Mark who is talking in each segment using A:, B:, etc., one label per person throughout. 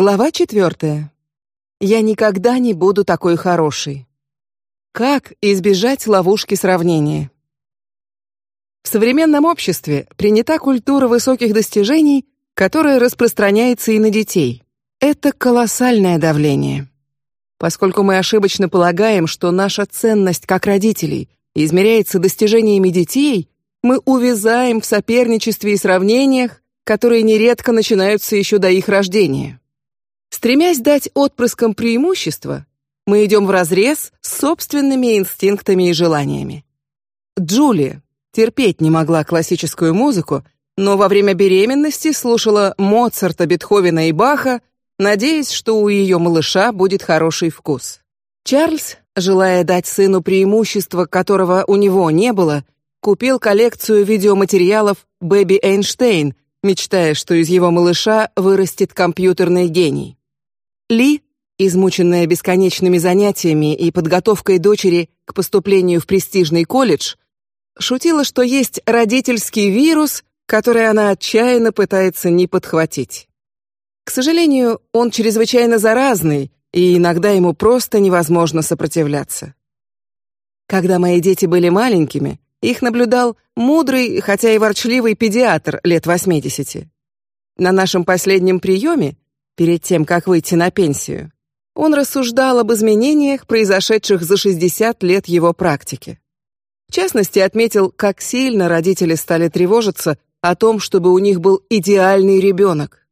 A: Глава четвертая. Я никогда не буду такой хорошей. Как избежать ловушки сравнения? В современном обществе принята культура высоких достижений, которая распространяется и на детей. Это колоссальное давление. Поскольку мы ошибочно полагаем, что наша ценность как родителей измеряется достижениями детей, мы увязаем в соперничестве и сравнениях, которые нередко начинаются еще до их рождения. Стремясь дать отпрыскам преимущество, мы идем в разрез с собственными инстинктами и желаниями. Джулия терпеть не могла классическую музыку, но во время беременности слушала Моцарта, Бетховена и Баха, надеясь, что у ее малыша будет хороший вкус. Чарльз, желая дать сыну преимущество, которого у него не было, купил коллекцию видеоматериалов Бэби Эйнштейн, мечтая, что из его малыша вырастет компьютерный гений. Ли, измученная бесконечными занятиями и подготовкой дочери к поступлению в престижный колледж, шутила, что есть родительский вирус, который она отчаянно пытается не подхватить. К сожалению, он чрезвычайно заразный, и иногда ему просто невозможно сопротивляться. Когда мои дети были маленькими, их наблюдал мудрый, хотя и ворчливый педиатр лет 80. На нашем последнем приеме, перед тем как выйти на пенсию, он рассуждал об изменениях, произошедших за 60 лет его практики. В частности, отметил, как сильно родители стали тревожиться о том, чтобы у них был идеальный ребенок.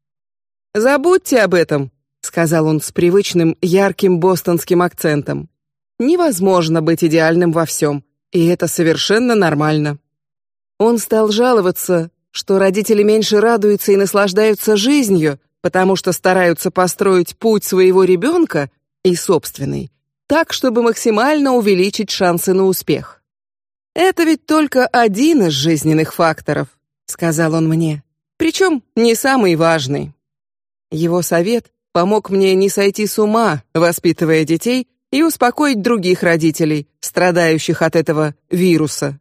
A: Забудьте об этом, сказал он с привычным ярким бостонским акцентом. Невозможно быть идеальным во всем, и это совершенно нормально. Он стал жаловаться, что родители меньше радуются и наслаждаются жизнью, потому что стараются построить путь своего ребенка и собственный так, чтобы максимально увеличить шансы на успех. Это ведь только один из жизненных факторов, сказал он мне, причем не самый важный. Его совет помог мне не сойти с ума, воспитывая детей, и успокоить других родителей, страдающих от этого вируса.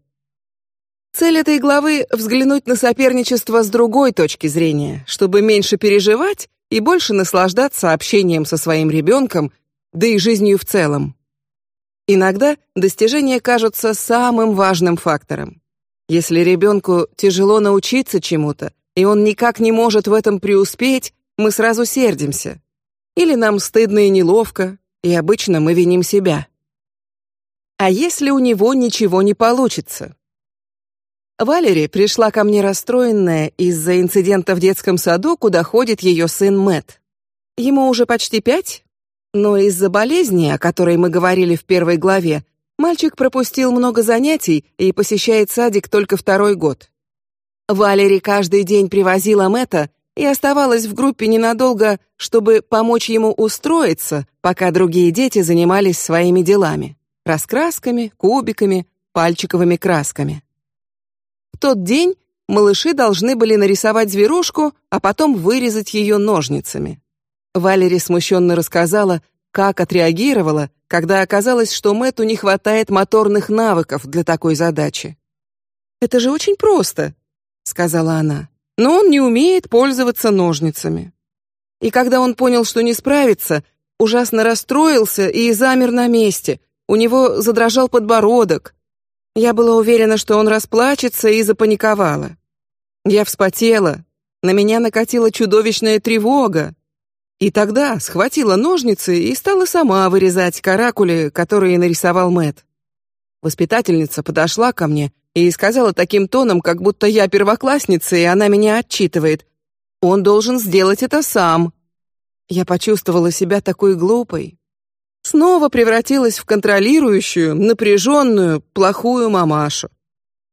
A: Цель этой главы взглянуть на соперничество с другой точки зрения, чтобы меньше переживать и больше наслаждаться общением со своим ребенком, да и жизнью в целом. Иногда достижения кажутся самым важным фактором. Если ребенку тяжело научиться чему-то, и он никак не может в этом преуспеть, мы сразу сердимся. Или нам стыдно и неловко, и обычно мы виним себя. А если у него ничего не получится? Валери пришла ко мне расстроенная из-за инцидента в детском саду, куда ходит ее сын Мэт. Ему уже почти пять, но из-за болезни, о которой мы говорили в первой главе, мальчик пропустил много занятий и посещает садик только второй год. Валери каждый день привозила Мэта и оставалась в группе ненадолго, чтобы помочь ему устроиться, пока другие дети занимались своими делами: раскрасками, кубиками, пальчиковыми красками. В тот день малыши должны были нарисовать зверушку, а потом вырезать ее ножницами. Валери смущенно рассказала, как отреагировала, когда оказалось, что Мэту не хватает моторных навыков для такой задачи. Это же очень просто, сказала она. Но он не умеет пользоваться ножницами. И когда он понял, что не справится, ужасно расстроился и замер на месте. У него задрожал подбородок. Я была уверена, что он расплачется, и запаниковала. Я вспотела. На меня накатила чудовищная тревога. И тогда схватила ножницы и стала сама вырезать каракули, которые нарисовал Мэт. Воспитательница подошла ко мне и сказала таким тоном, как будто я первоклассница и она меня отчитывает. Он должен сделать это сам. Я почувствовала себя такой глупой. Снова превратилась в контролирующую, напряженную, плохую мамашу.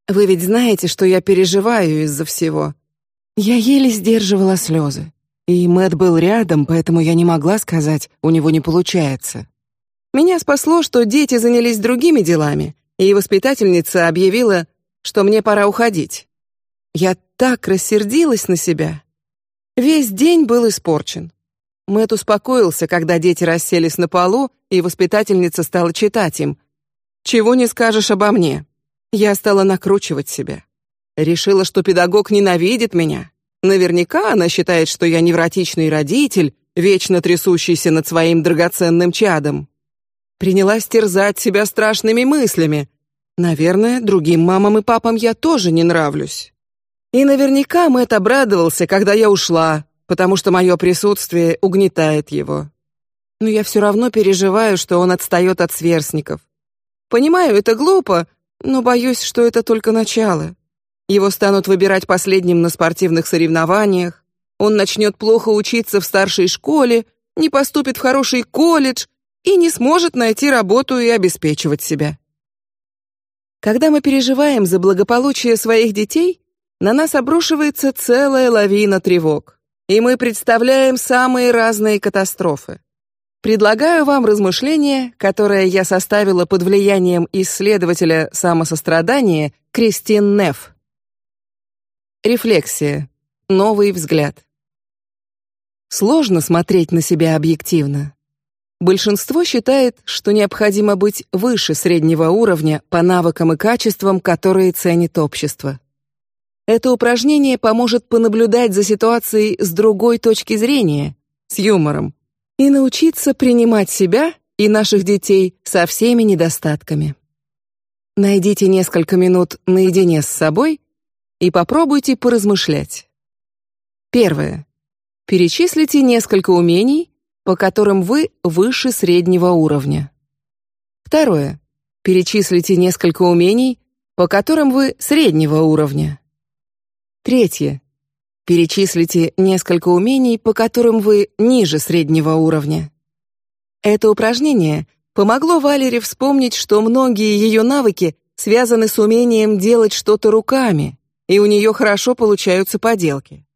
A: Вы ведь знаете, что я переживаю из-за всего. Я еле сдерживала слезы. И Мэт был рядом, поэтому я не могла сказать, у него не получается. Меня спасло, что дети занялись другими делами, и воспитательница объявила, что мне пора уходить. Я так рассердилась на себя. Весь день был испорчен. Мэт успокоился, когда дети расселись на полу, и воспитательница стала читать им. Чего не скажешь обо мне. Я стала накручивать себя. Решила, что педагог ненавидит меня, Наверняка она считает, что я невротичный родитель, вечно трясущейся над своим драгоценным чадом. Принялась терзать себя страшными мыслями. Наверное, другим мамам и папам я тоже не нравлюсь. И наверняка Мэтт обрадовался, когда я ушла, потому что мое присутствие угнетает его. Но я все равно переживаю, что он отстает от сверстников. Понимаю, это глупо, но боюсь, что это только начало. Его станут выбирать последним на спортивных соревнованиях. Он начнет плохо учиться в старшей школе, не поступит в хороший колледж и не сможет найти работу и обеспечивать себя. Когда мы переживаем за благополучие своих детей, на нас обрушивается целая лавина тревог, и мы представляем самые разные катастрофы. Предлагаю вам размышление, которое я составила под влиянием исследователя самосострадания Кристин Неф. Рефлексия. Новый взгляд. Сложно смотреть на себя объективно. Большинство считает, что необходимо быть выше среднего уровня по навыкам и качествам, которые ценит общество. Это упражнение поможет понаблюдать за ситуацией с другой точки зрения, с юмором, и научиться принимать себя и наших детей со всеми недостатками. Найдите несколько минут наедине с собой и попробуйте поразмышлять. Первое. Перечислите несколько умений, по которым вы выше среднего уровня. Второе. Перечислите несколько умений, по которым вы среднего уровня. Третье. Перечислите несколько умений, по которым вы ниже среднего уровня. Это упражнение помогло Валере вспомнить, что многие ее навыки связаны с умением делать что-то руками, и у нее хорошо получаются поделки.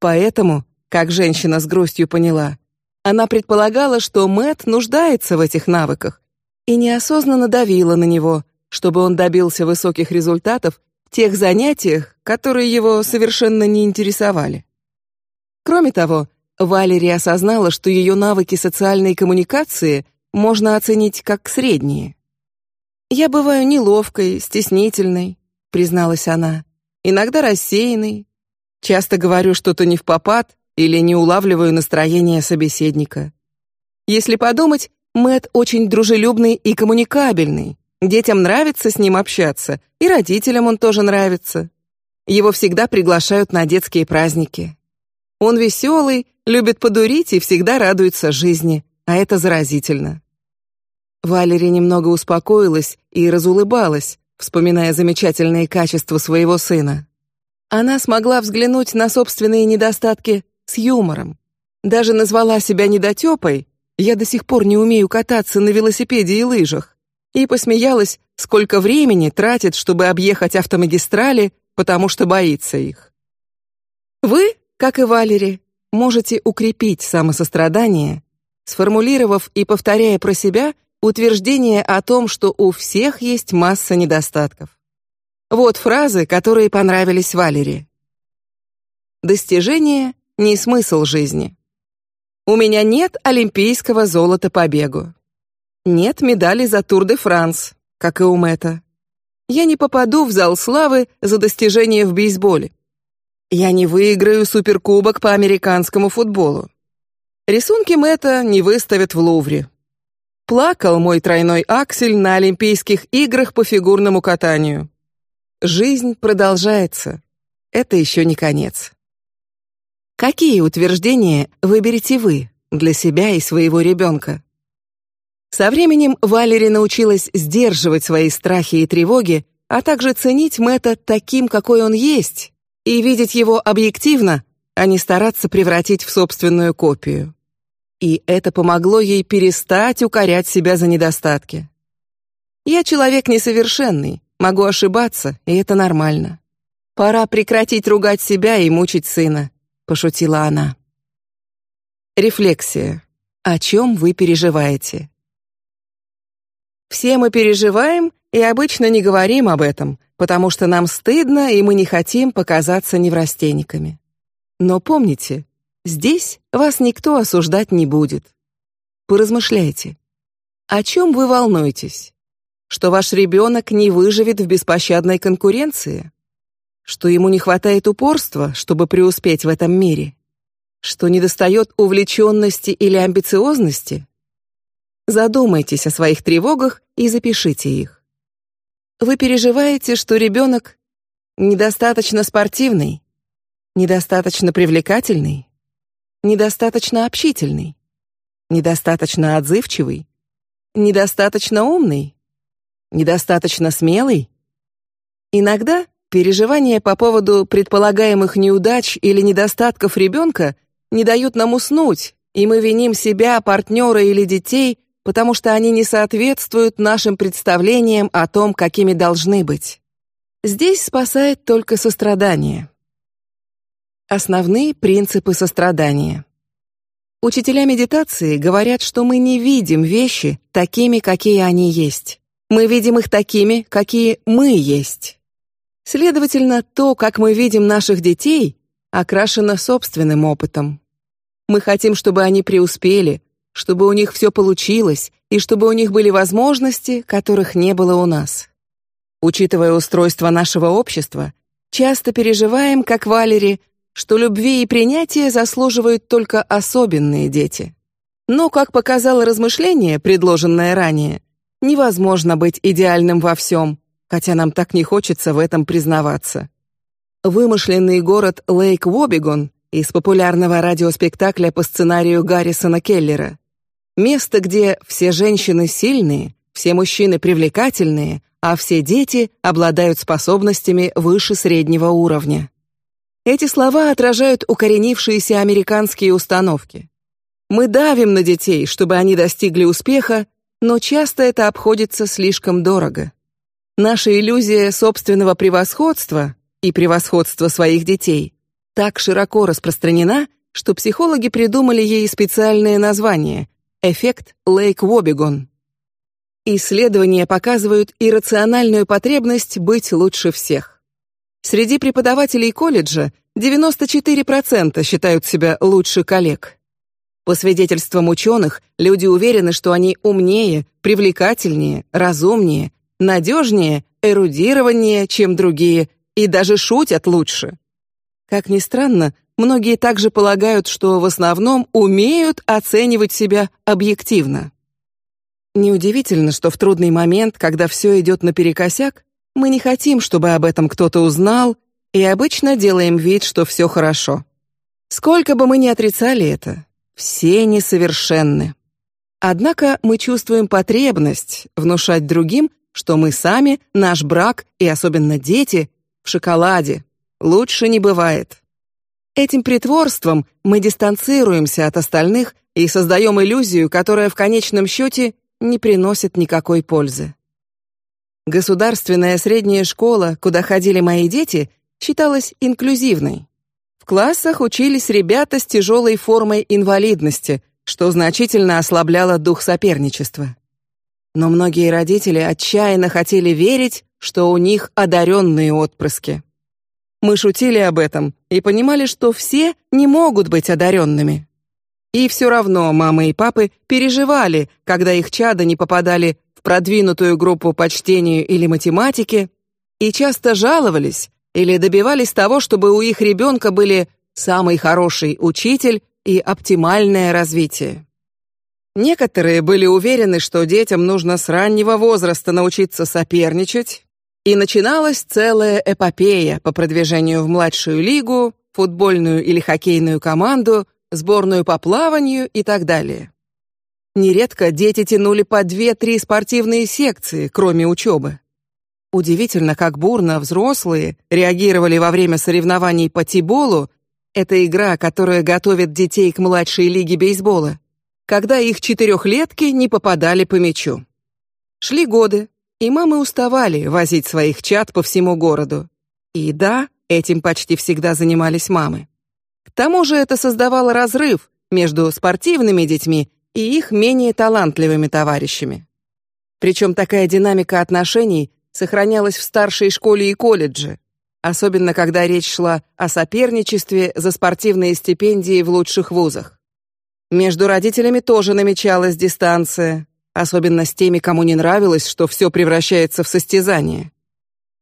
A: Поэтому, как женщина с грустью поняла, она предполагала, что Мэт нуждается в этих навыках, и неосознанно давила на него, чтобы он добился высоких результатов тех занятиях, которые его совершенно не интересовали. Кроме того, Валерия осознала, что ее навыки социальной коммуникации можно оценить как средние. Я бываю неловкой, стеснительной, призналась она, иногда рассеянной, часто говорю что-то не в попад или не улавливаю настроение собеседника. Если подумать, Мэт очень дружелюбный и коммуникабельный, Детям нравится с ним общаться, и родителям он тоже нравится. Его всегда приглашают на детские праздники. Он веселый, любит подурить и всегда радуется жизни, а это заразительно. Валерия немного успокоилась и разулыбалась, вспоминая замечательные качества своего сына. Она смогла взглянуть на собственные недостатки с юмором. Даже назвала себя недотепой. Я до сих пор не умею кататься на велосипеде и лыжах и посмеялась, сколько времени тратит, чтобы объехать автомагистрали, потому что боится их. Вы, как и Валери, можете укрепить самосострадание, сформулировав и повторяя про себя утверждение о том, что у всех есть масса недостатков. Вот фразы, которые понравились Валери. Достижение не смысл жизни. У меня нет олимпийского золота по бегу. Нет медали за Тур де Франс, как и у Мэтта. Я не попаду в зал славы за достижения в бейсболе. Я не выиграю суперкубок по американскому футболу. Рисунки Мэтта не выставят в Лувре. Плакал мой тройной аксель на Олимпийских играх по фигурному катанию. Жизнь продолжается. Это еще не конец. Какие утверждения выберете вы для себя и своего ребенка? Со временем Валери научилась сдерживать свои страхи и тревоги, а также ценить Мэтта таким, какой он есть, и видеть его объективно, а не стараться превратить в собственную копию. И это помогло ей перестать укорять себя за недостатки. Я человек несовершенный, могу ошибаться, и это нормально. Пора прекратить ругать себя и мучить сына, пошутила она. Рефлексия. О чем вы переживаете? Все мы переживаем и обычно не говорим об этом, потому что нам стыдно и мы не хотим показаться неврастенниками. Но помните, здесь вас никто осуждать не будет. Поразмышляйте. О чем вы волнуетесь? Что ваш ребенок не выживет в беспощадной конкуренции? Что ему не хватает упорства, чтобы преуспеть в этом мире? что недостает увлеченности или амбициозности? Задумайтесь о своих тревогах и запишите их. Вы переживаете, что ребенок недостаточно спортивный, недостаточно привлекательный, недостаточно общительный, недостаточно отзывчивый, недостаточно умный, недостаточно смелый. Иногда переживания по поводу предполагаемых неудач или недостатков ребенка не дают нам уснуть, и мы виним себя, партнера или детей потому что они не соответствуют нашим представлениям о том, какими должны быть. Здесь спасает только сострадание. Основные принципы сострадания. Учителя медитации говорят, что мы не видим вещи такими, какие они есть. Мы видим их такими, какие мы есть. Следовательно, то, как мы видим наших детей, окрашено собственным опытом. Мы хотим, чтобы они преуспели, чтобы у них все получилось и чтобы у них были возможности, которых не было у нас. Учитывая устройство нашего общества, часто переживаем, как Валери, что любви и принятия заслуживают только особенные дети. Но, как показало размышление, предложенное ранее, невозможно быть идеальным во всем, хотя нам так не хочется в этом признаваться. Вымышленный город Лейк-Вобигон из популярного радиоспектакля по сценарию Гаррисона Келлера Место, где все женщины сильные, все мужчины привлекательные, а все дети обладают способностями выше среднего уровня. Эти слова отражают укоренившиеся американские установки. Мы давим на детей, чтобы они достигли успеха, но часто это обходится слишком дорого. Наша иллюзия собственного превосходства и превосходства своих детей так широко распространена, что психологи придумали ей специальное название Эффект Лейк-Вобигон. Исследования показывают иррациональную потребность быть лучше всех. Среди преподавателей колледжа 94% считают себя лучше коллег. По свидетельствам ученых, люди уверены, что они умнее, привлекательнее, разумнее, надежнее, эрудированнее, чем другие, и даже шутят лучше. Как ни странно, многие также полагают, что в основном умеют оценивать себя объективно. Неудивительно, что в трудный момент, когда все идет наперекосяк, мы не хотим, чтобы об этом кто-то узнал, и обычно делаем вид, что все хорошо. Сколько бы мы ни отрицали это, все несовершенны. Однако мы чувствуем потребность внушать другим, что мы сами, наш брак и особенно дети в шоколаде. Лучше не бывает. Этим притворством мы дистанцируемся от остальных и создаем иллюзию, которая в конечном счете не приносит никакой пользы. Государственная средняя школа, куда ходили мои дети, считалась инклюзивной. В классах учились ребята с тяжелой формой инвалидности, что значительно ослабляло дух соперничества. Но многие родители отчаянно хотели верить, что у них одаренные отпрыски. Мы шутили об этом и понимали, что все не могут быть одаренными. И все равно мамы и папы переживали, когда их чада не попадали в продвинутую группу по чтению или математике, и часто жаловались или добивались того, чтобы у их ребенка были самый хороший учитель и оптимальное развитие. Некоторые были уверены, что детям нужно с раннего возраста научиться соперничать, и начиналась целая эпопея по продвижению в младшую лигу, футбольную или хоккейную команду, сборную по плаванию и так далее. Нередко дети тянули по две-три спортивные секции, кроме учебы. Удивительно, как бурно взрослые реагировали во время соревнований по тиболу. Это игра, которая готовит детей к младшей лиге бейсбола, когда их четырехлетки не попадали по мячу. Шли годы, и мамы уставали возить своих чад по всему городу. И да, этим почти всегда занимались мамы. К тому же это создавало разрыв между спортивными детьми и их менее талантливыми товарищами. Причем такая динамика отношений сохранялась в старшей школе и колледже, особенно когда речь шла о соперничестве за спортивные стипендии в лучших вузах. Между родителями тоже намечалась дистанция, особенно с теми, кому не нравилось, что все превращается в состязание.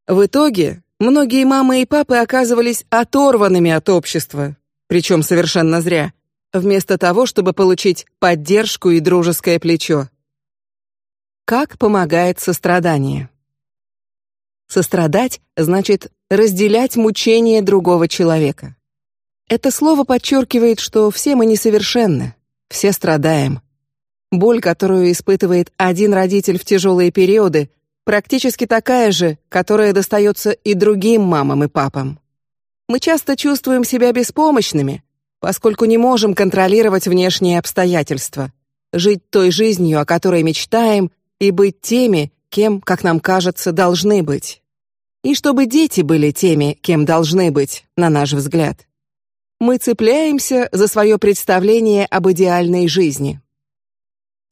A: В итоге многие мамы и папы оказывались оторванными от общества, причем совершенно зря, вместо того, чтобы получить поддержку и дружеское плечо. Как помогает сострадание? Сострадать значит разделять мучения другого человека. Это слово подчеркивает, что все мы несовершенны, все страдаем. Боль, которую испытывает один родитель в тяжелые периоды, практически такая же, которая достается и другим мамам и папам. Мы часто чувствуем себя беспомощными, поскольку не можем контролировать внешние обстоятельства, жить той жизнью, о которой мечтаем, и быть теми, кем, как нам кажется, должны быть. И чтобы дети были теми, кем должны быть, на наш взгляд. Мы цепляемся за свое представление об идеальной жизни.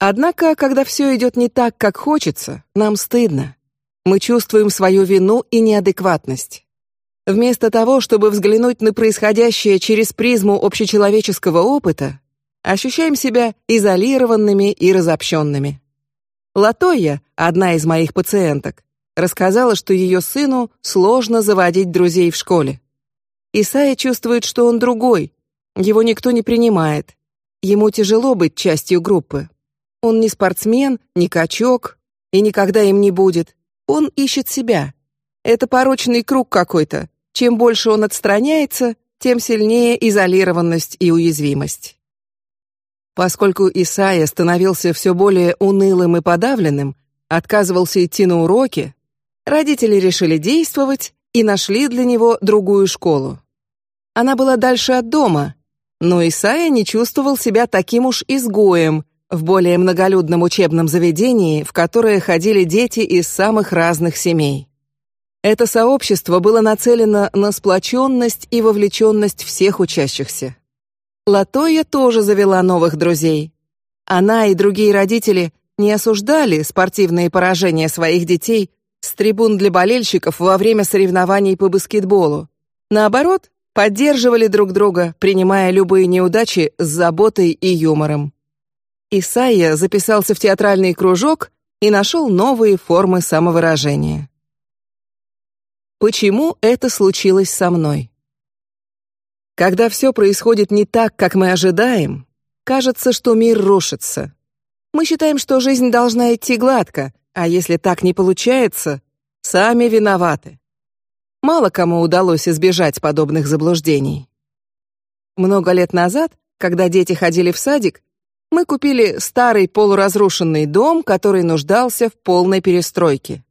A: Однако, когда все идет не так, как хочется, нам стыдно. Мы чувствуем свою вину и неадекватность. Вместо того, чтобы взглянуть на происходящее через призму общечеловеческого опыта, ощущаем себя изолированными и разобщенными. Латоя, одна из моих пациенток, рассказала, что ее сыну сложно заводить друзей в школе. Исайя чувствует, что он другой, его никто не принимает, ему тяжело быть частью группы. Он не спортсмен, не качок и никогда им не будет. Он ищет себя. Это порочный круг какой-то. Чем больше он отстраняется, тем сильнее изолированность и уязвимость. Поскольку Исайя становился все более унылым и подавленным, отказывался идти на уроки, родители решили действовать и нашли для него другую школу. Она была дальше от дома, но Исайя не чувствовал себя таким уж изгоем, в более многолюдном учебном заведении, в которое ходили дети из самых разных семей. Это сообщество было нацелено на сплоченность и вовлеченность всех учащихся. Латоя тоже завела новых друзей. Она и другие родители не осуждали спортивные поражения своих детей с трибун для болельщиков во время соревнований по баскетболу. Наоборот, поддерживали друг друга, принимая любые неудачи с заботой и юмором. Исайя записался в театральный кружок и нашел новые формы самовыражения. Почему это случилось со мной? Когда все происходит не так, как мы ожидаем, кажется, что мир рушится. Мы считаем, что жизнь должна идти гладко, а если так не получается, сами виноваты. Мало кому удалось избежать подобных заблуждений. Много лет назад, когда дети ходили в садик, мы купили старый полуразрушенный дом, который нуждался в полной перестройке.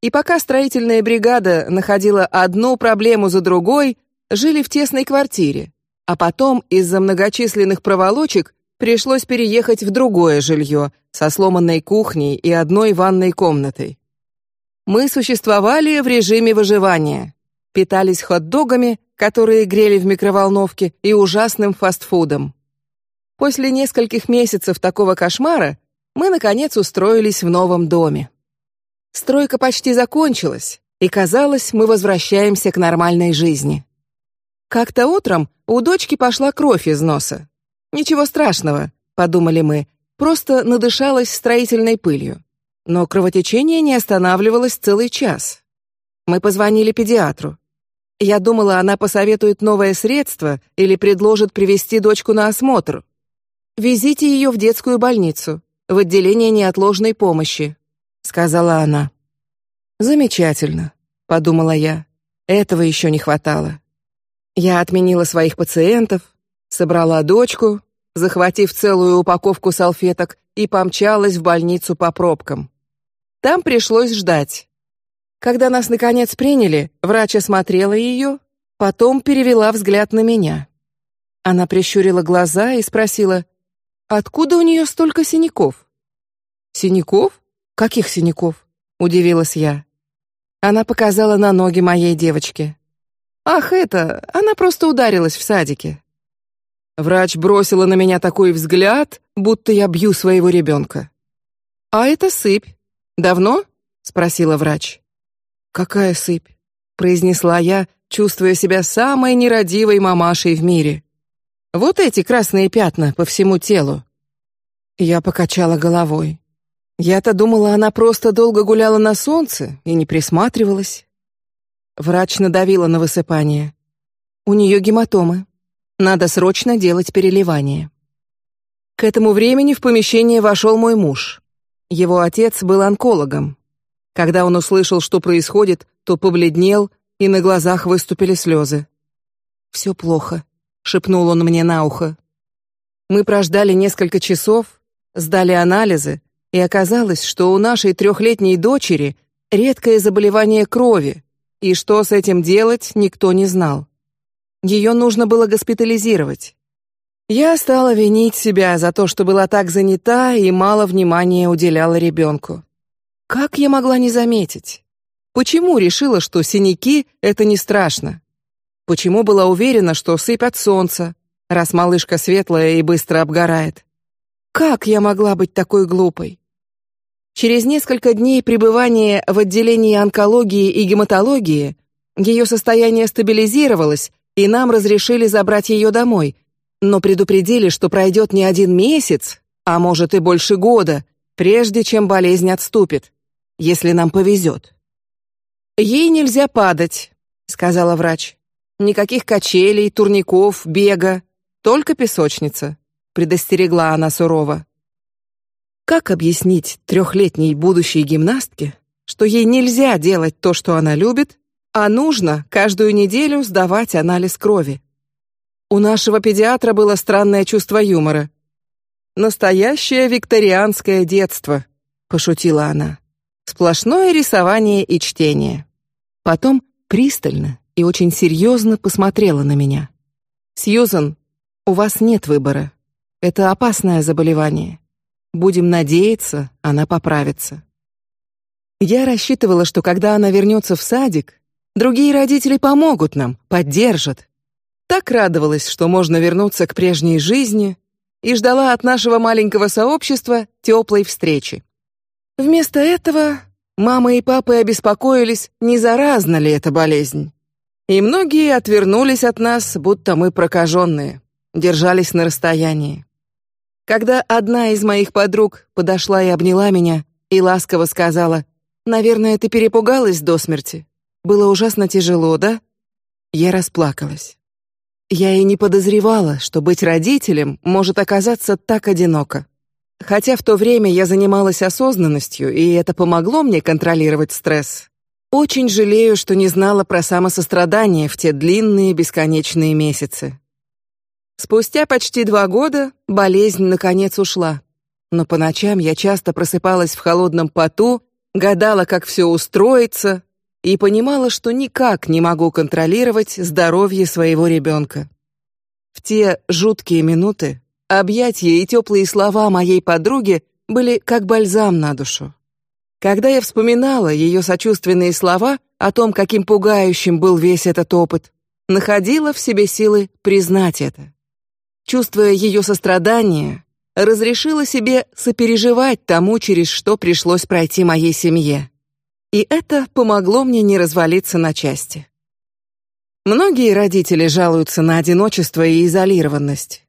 A: И пока строительная бригада находила одну проблему за другой, жили в тесной квартире, а потом из-за многочисленных проволочек пришлось переехать в другое жилье со сломанной кухней и одной ванной комнатой. Мы существовали в режиме выживания, питались хот-догами, которые грели в микроволновке, и ужасным фастфудом. После нескольких месяцев такого кошмара мы наконец устроились в новом доме. Стройка почти закончилась, и казалось, мы возвращаемся к нормальной жизни. Как-то утром у дочки пошла кровь из носа. Ничего страшного, подумали мы, просто надышалась строительной пылью. Но кровотечение не останавливалось целый час. Мы позвонили педиатру. Я думала, она посоветует новое средство или предложит привести дочку на осмотр, Везите ее в детскую больницу, в отделение неотложной помощи, сказала она. Замечательно, подумала я. Этого еще не хватало. Я отменила своих пациентов, собрала дочку, захватив целую упаковку салфеток, и помчалась в больницу по пробкам. Там пришлось ждать. Когда нас наконец приняли, врач осмотрела ее, потом перевела взгляд на меня. Она прищурила глаза и спросила: Откуда у нее столько синяков? Синяков? Каких синяков? Удивилась я. Она показала на ноги моей девочки. Ах, это, она просто ударилась в садике. Врач бросила на меня такой взгляд, будто я бью своего ребенка. А это сыпь. Давно? спросила врач. Какая сыпь? произнесла я, чувствуя себя самой нерадивой мамашей в мире. Вот эти красные пятна по всему телу. Я покачала головой. Я-то думала, она просто долго гуляла на солнце и не присматривалась. Врач надавила на высыпание. У нее гематомы. Надо срочно делать переливание. К этому времени в помещение вошел мой муж. Его отец был онкологом. Когда он услышал, что происходит, то побледнел, и на глазах выступили слезы. Все плохо, шепнул он мне на ухо. Мы прождали несколько часов, сдали анализы, и оказалось, что у нашей трехлетней дочери редкое заболевание крови, и что с этим делать никто не знал. Ее нужно было госпитализировать. Я стала винить себя за то, что была так занята и мало внимания уделяла ребенку. Как я могла не заметить? Почему решила, что синяки это не страшно? Почему была уверена, что сыпь от солнца, раз малышка светлая и быстро обгорает? Как я могла быть такой глупой? Через несколько дней пребывания в отделении онкологии и гематологии ее состояние стабилизировалось, и нам разрешили забрать ее домой, но предупредили, что пройдет не один месяц, а может и больше года, прежде чем болезнь отступит, если нам повезет. Ей нельзя падать, сказала врач. Никаких качелей, турников, бега, только песочница, предостерегла она сурово. Как объяснить трехлетней будущей гимнастке, что ей нельзя делать то, что она любит, а нужно каждую неделю сдавать анализ крови? У нашего педиатра было странное чувство юмора. Настоящее викторианское детство, пошутила она. Сплошное рисование и чтение. Потом пристально и очень серьезно посмотрела на меня. Сьюзан, у вас нет выбора. Это опасное заболевание. Будем надеяться, она поправится. Я рассчитывала, что когда она вернется в садик, другие родители помогут нам, поддержат, так радовалась, что можно вернуться к прежней жизни, и ждала от нашего маленького сообщества теплой встречи. Вместо этого мама и папа обеспокоились, не заразна ли эта болезнь, и многие отвернулись от нас, будто мы прокаженные, держались на расстоянии. Когда одна из моих подруг подошла и обняла меня и ласково сказала: "Наверное, ты перепугалась до смерти. Было ужасно тяжело, да?" Я расплакалась. Я и не подозревала, что быть родителем может оказаться так одиноко. Хотя в то время я занималась осознанностью, и это помогло мне контролировать стресс. Очень жалею, что не знала про самосострадание в те длинные бесконечные месяцы. Спустя почти два года болезнь наконец ушла, но по ночам я часто просыпалась в холодном поту, гадала, как все устроится, и понимала, что никак не могу контролировать здоровье своего ребенка. В те жуткие минуты объятия и теплые слова моей подруги были как бальзам на душу. Когда я вспоминала ее сочувственные слова о том, каким пугающим был весь этот опыт, находила в себе силы признать это. Чувствуя ее сострадание, разрешила себе сопереживать тому, через что пришлось пройти моей семье и это помогло мне не развалиться на части. Многие родители жалуются на одиночество и изолированность.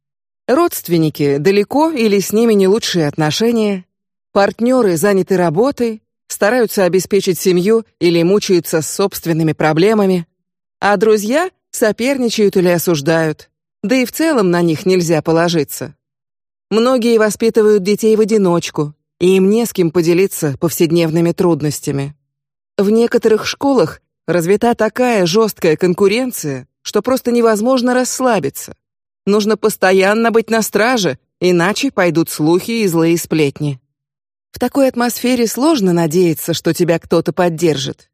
A: Родственники далеко или с ними не лучшие отношения, партнеры заняты работой, стараются обеспечить семью или мучаются с собственными проблемами, а друзья соперничают или осуждают, да и в целом на них нельзя положиться. Многие воспитывают детей в одиночку, и им не с кем поделиться повседневными трудностями. В некоторых школах развита такая жесткая конкуренция, что просто невозможно расслабиться. Нужно постоянно быть на страже, иначе пойдут слухи и злые сплетни. В такой атмосфере сложно надеяться, что тебя кто-то поддержит.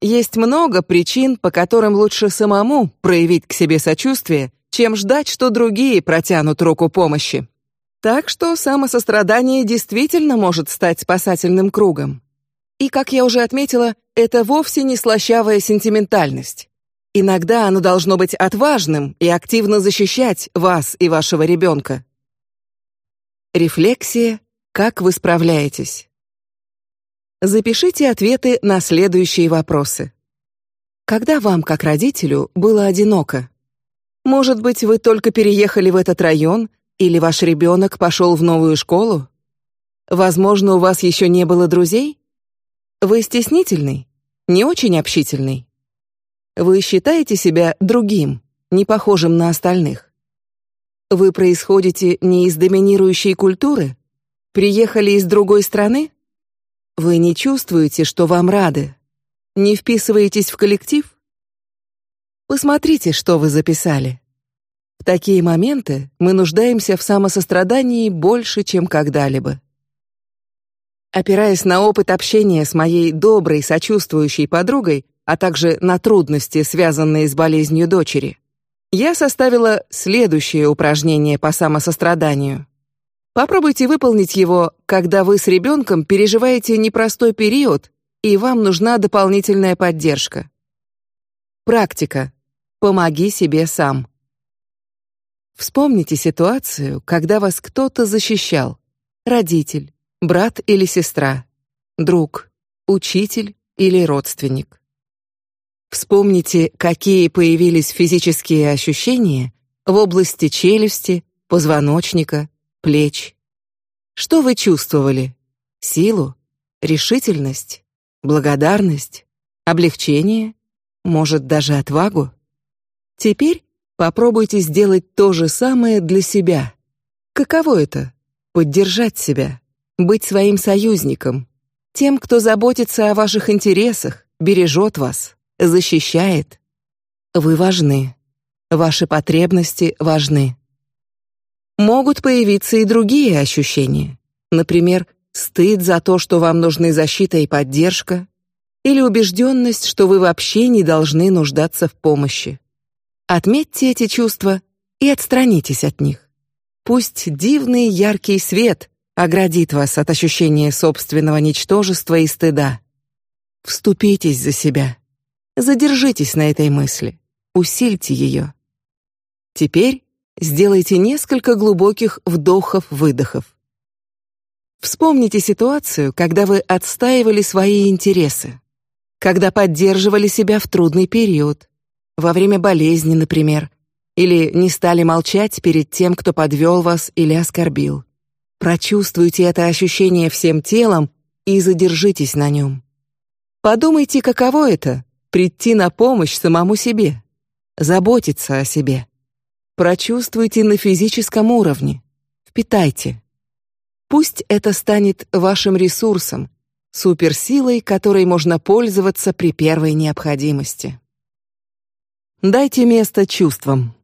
A: Есть много причин, по которым лучше самому проявить к себе сочувствие, чем ждать, что другие протянут руку помощи. Так что самосострадание действительно может стать спасательным кругом. И, как я уже отметила, это вовсе не слащавая сентиментальность. Иногда оно должно быть отважным и активно защищать вас и вашего ребенка. Рефлексия. Как вы справляетесь? Запишите ответы на следующие вопросы. Когда вам, как родителю, было одиноко? Может быть, вы только переехали в этот район, или ваш ребенок пошел в новую школу? Возможно, у вас еще не было друзей? Вы стеснительный, не очень общительный. Вы считаете себя другим, не похожим на остальных. Вы происходите не из доминирующей культуры? Приехали из другой страны? Вы не чувствуете, что вам рады? Не вписываетесь в коллектив? Посмотрите, что вы записали. В такие моменты мы нуждаемся в самосострадании больше, чем когда-либо. Опираясь на опыт общения с моей доброй, сочувствующей подругой, а также на трудности, связанные с болезнью дочери, я составила следующее упражнение по самосостраданию. Попробуйте выполнить его, когда вы с ребенком переживаете непростой период и вам нужна дополнительная поддержка. Практика. Помоги себе сам. Вспомните ситуацию, когда вас кто-то защищал: родитель, брат или сестра, друг, учитель или родственник. Вспомните, какие появились физические ощущения в области челюсти, позвоночника, плеч. Что вы чувствовали? Силу, решительность, благодарность, облегчение, может даже отвагу? Теперь Попробуйте сделать то же самое для себя. Каково это? Поддержать себя, быть своим союзником, тем, кто заботится о ваших интересах, бережет вас, защищает. Вы важны. Ваши потребности важны. Могут появиться и другие ощущения. Например, стыд за то, что вам нужны защита и поддержка, или убежденность, что вы вообще не должны нуждаться в помощи. Отметьте эти чувства и отстранитесь от них. Пусть дивный яркий свет оградит вас от ощущения собственного ничтожества и стыда. Вступитесь за себя. Задержитесь на этой мысли. Усильте ее. Теперь сделайте несколько глубоких вдохов-выдохов. Вспомните ситуацию, когда вы отстаивали свои интересы, когда поддерживали себя в трудный период, во время болезни, например, или не стали молчать перед тем, кто подвел вас или оскорбил. Прочувствуйте это ощущение всем телом и задержитесь на нем. Подумайте, каково это прийти на помощь самому себе, заботиться о себе. Прочувствуйте на физическом уровне, впитайте. Пусть это станет вашим ресурсом, суперсилой, которой можно пользоваться при первой необходимости. Дайте место чувствам.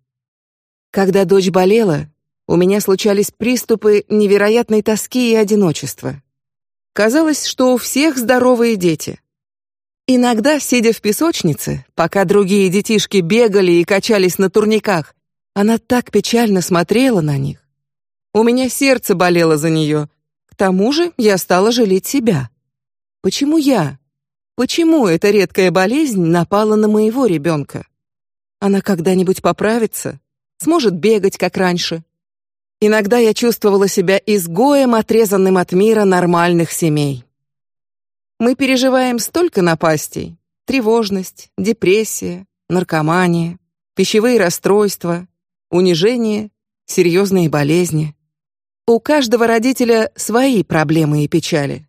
A: Когда дочь болела, у меня случались приступы невероятной тоски и одиночества. Казалось, что у всех здоровые дети. Иногда, сидя в песочнице, пока другие детишки бегали и качались на турниках, она так печально смотрела на них. У меня сердце болело за нее. К тому же я стала жалеть себя. Почему я? Почему эта редкая болезнь напала на моего ребенка? Она когда-нибудь поправится, сможет бегать как раньше. Иногда я чувствовала себя изгоем, отрезанным от мира нормальных семей. Мы переживаем столько напастей: тревожность, депрессия, наркомания, пищевые расстройства, унижение, серьезные болезни. У каждого родителя свои проблемы и печали.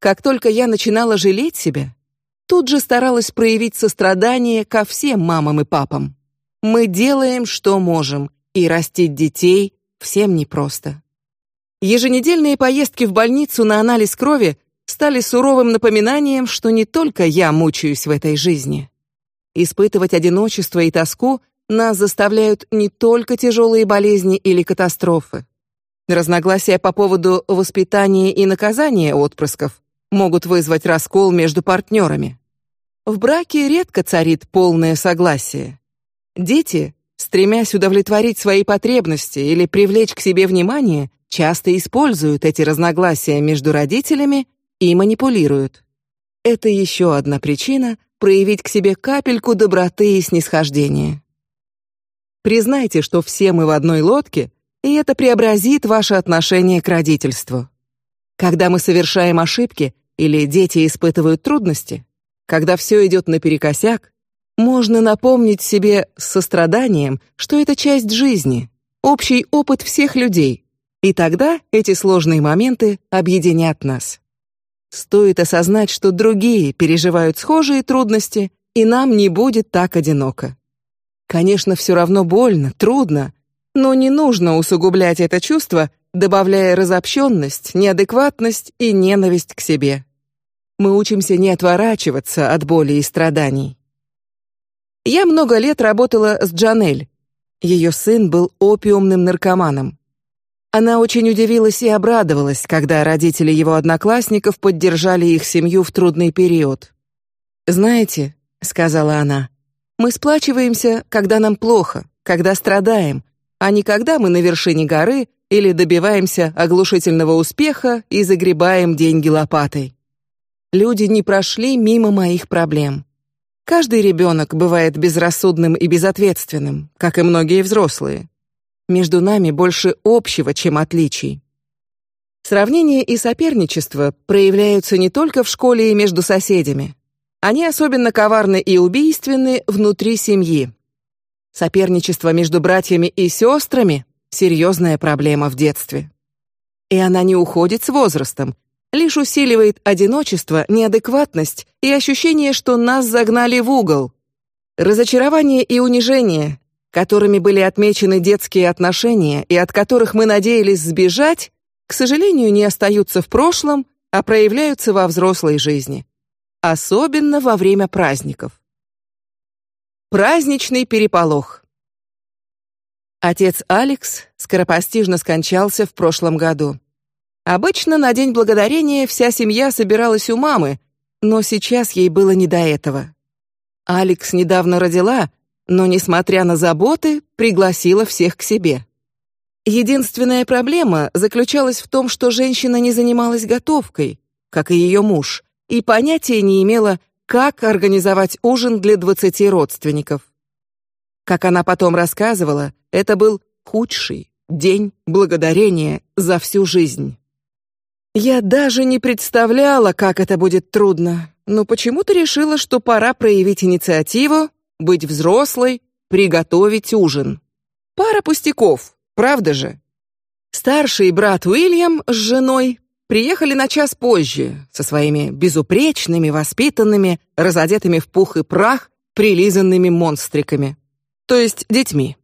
A: Как только я начинала жалеть себя, тут же старалась проявить сострадание ко всем мамам и папам. Мы делаем, что можем, и растить детей всем непросто. Еженедельные поездки в больницу на анализ крови стали суровым напоминанием, что не только я мучаюсь в этой жизни. Испытывать одиночество и тоску нас заставляют не только тяжелые болезни или катастрофы. Разногласия по поводу воспитания и наказания отпрысков могут вызвать раскол между партнерами. В браке редко царит полное согласие. Дети, стремясь удовлетворить свои потребности или привлечь к себе внимание, часто используют эти разногласия между родителями и манипулируют. Это еще одна причина проявить к себе капельку доброты и снисхождения. Признайте, что все мы в одной лодке, и это преобразит ваше отношение к родительству. Когда мы совершаем ошибки или дети испытывают трудности, когда все идет наперекосяк, можно напомнить себе с состраданием, что это часть жизни, общий опыт всех людей, и тогда эти сложные моменты объединят нас. Стоит осознать, что другие переживают схожие трудности, и нам не будет так одиноко. Конечно, все равно больно, трудно, Но не нужно усугублять это чувство, добавляя разобщенность, неадекватность и ненависть к себе. Мы учимся не отворачиваться от боли и страданий. Я много лет работала с Джанель. Ее сын был опиумным наркоманом. Она очень удивилась и обрадовалась, когда родители его одноклассников поддержали их семью в трудный период. Знаете, сказала она, мы сплачиваемся, когда нам плохо, когда страдаем, а не когда мы на вершине горы или добиваемся оглушительного успеха и загребаем деньги лопатой. Люди не прошли мимо моих проблем. Каждый ребенок бывает безрассудным и безответственным, как и многие взрослые. Между нами больше общего, чем отличий. Сравнение и соперничество проявляются не только в школе и между соседями. Они особенно коварны и убийственны внутри семьи. Соперничество между братьями и сестрами – серьезная проблема в детстве. И она не уходит с возрастом, лишь усиливает одиночество, неадекватность и ощущение, что нас загнали в угол. Разочарование и унижение, которыми были отмечены детские отношения и от которых мы надеялись сбежать, к сожалению, не остаются в прошлом, а проявляются во взрослой жизни, особенно во время праздников. Праздничный переполох. Отец Алекс скоропостижно скончался в прошлом году. Обычно на день благодарения вся семья собиралась у мамы, но сейчас ей было не до этого. Алекс недавно родила, но несмотря на заботы, пригласила всех к себе. Единственная проблема заключалась в том, что женщина не занималась готовкой, как и ее муж, и понятия не имела, как организовать ужин для двадцати родственников. Как она потом рассказывала, это был худший день благодарения за всю жизнь. Я даже не представляла, как это будет трудно, но почему-то решила, что пора проявить инициативу, быть взрослой, приготовить ужин. Пара пустяков, правда же? Старший брат Уильям с женой приехали на час позже со своими безупречными, воспитанными, разодетыми в пух и прах, прилизанными монстриками, то есть детьми.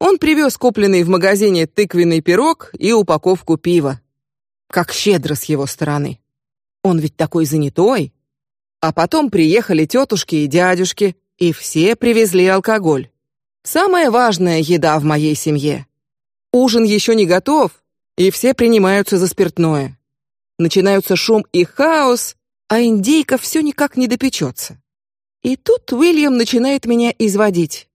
A: Он привез купленный в магазине тыквенный пирог и упаковку пива. Как щедро с его стороны. Он ведь такой занятой. А потом приехали тетушки и дядюшки, и все привезли алкоголь. Самая важная еда в моей семье. Ужин еще не готов, и все принимаются за спиртное. Начинаются шум и хаос, а индейка все никак не допечется. И тут Уильям начинает меня изводить.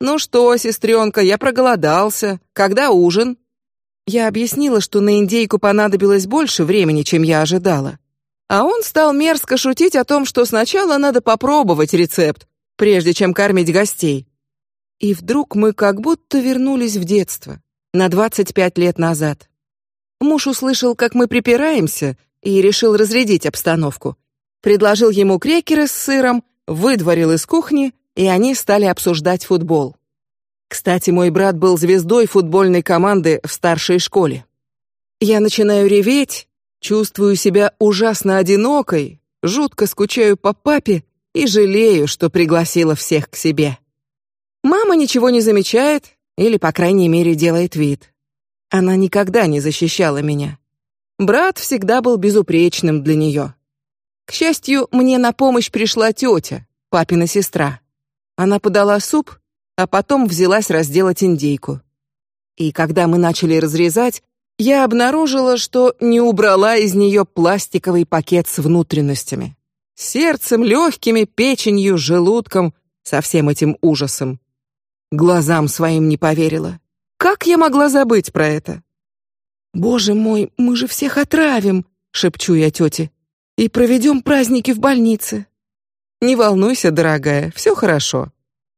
A: Ну что, сестренка, я проголодался. Когда ужин? Я объяснила, что на индейку понадобилось больше времени, чем я ожидала. А он стал мерзко шутить о том, что сначала надо попробовать рецепт, прежде чем кормить гостей. И вдруг мы как будто вернулись в детство, на двадцать пять лет назад. Муж услышал, как мы припираемся, и решил разрядить обстановку. Предложил ему крекеры с сыром, выдворил из кухни, и они стали обсуждать футбол. Кстати, мой брат был звездой футбольной команды в старшей школе. Я начинаю реветь, чувствую себя ужасно одинокой, жутко скучаю по папе и жалею, что пригласила всех к себе. Мама ничего не замечает или, по крайней мере, делает вид. Она никогда не защищала меня. Брат всегда был безупречным для нее. К счастью, мне на помощь пришла тетя, папина сестра. Она подала суп а потом взялась разделать индейку. И когда мы начали разрезать, я обнаружила, что не убрала из нее пластиковый пакет с внутренностями, сердцем, легкими, печенью, желудком, со всем этим ужасом. Глазам своим не поверила. Как я могла забыть про это? Боже мой, мы же всех отравим, шепчу я тете, и проведем праздники в больнице. Не волнуйся, дорогая, все хорошо.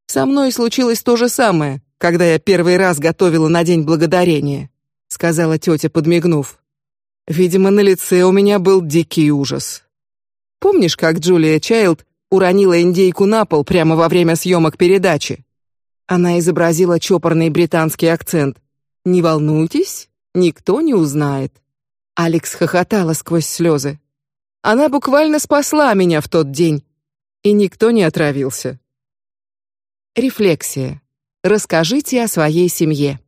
A: Со мной случилось то же самое, когда я первый раз готовила на день благодарения, сказала тетя, подмигнув. Видимо, на лице у меня был дикий ужас. Помнишь, как Джулия Чайлд уронила индейку на пол прямо во время съемок передачи? Она изобразила чопорный британский акцент. Не волнуйтесь, никто не узнает. Алекс хохотала сквозь слезы. Она буквально спасла меня в тот день, и никто не отравился. Рефлексия. Расскажите о своей семье.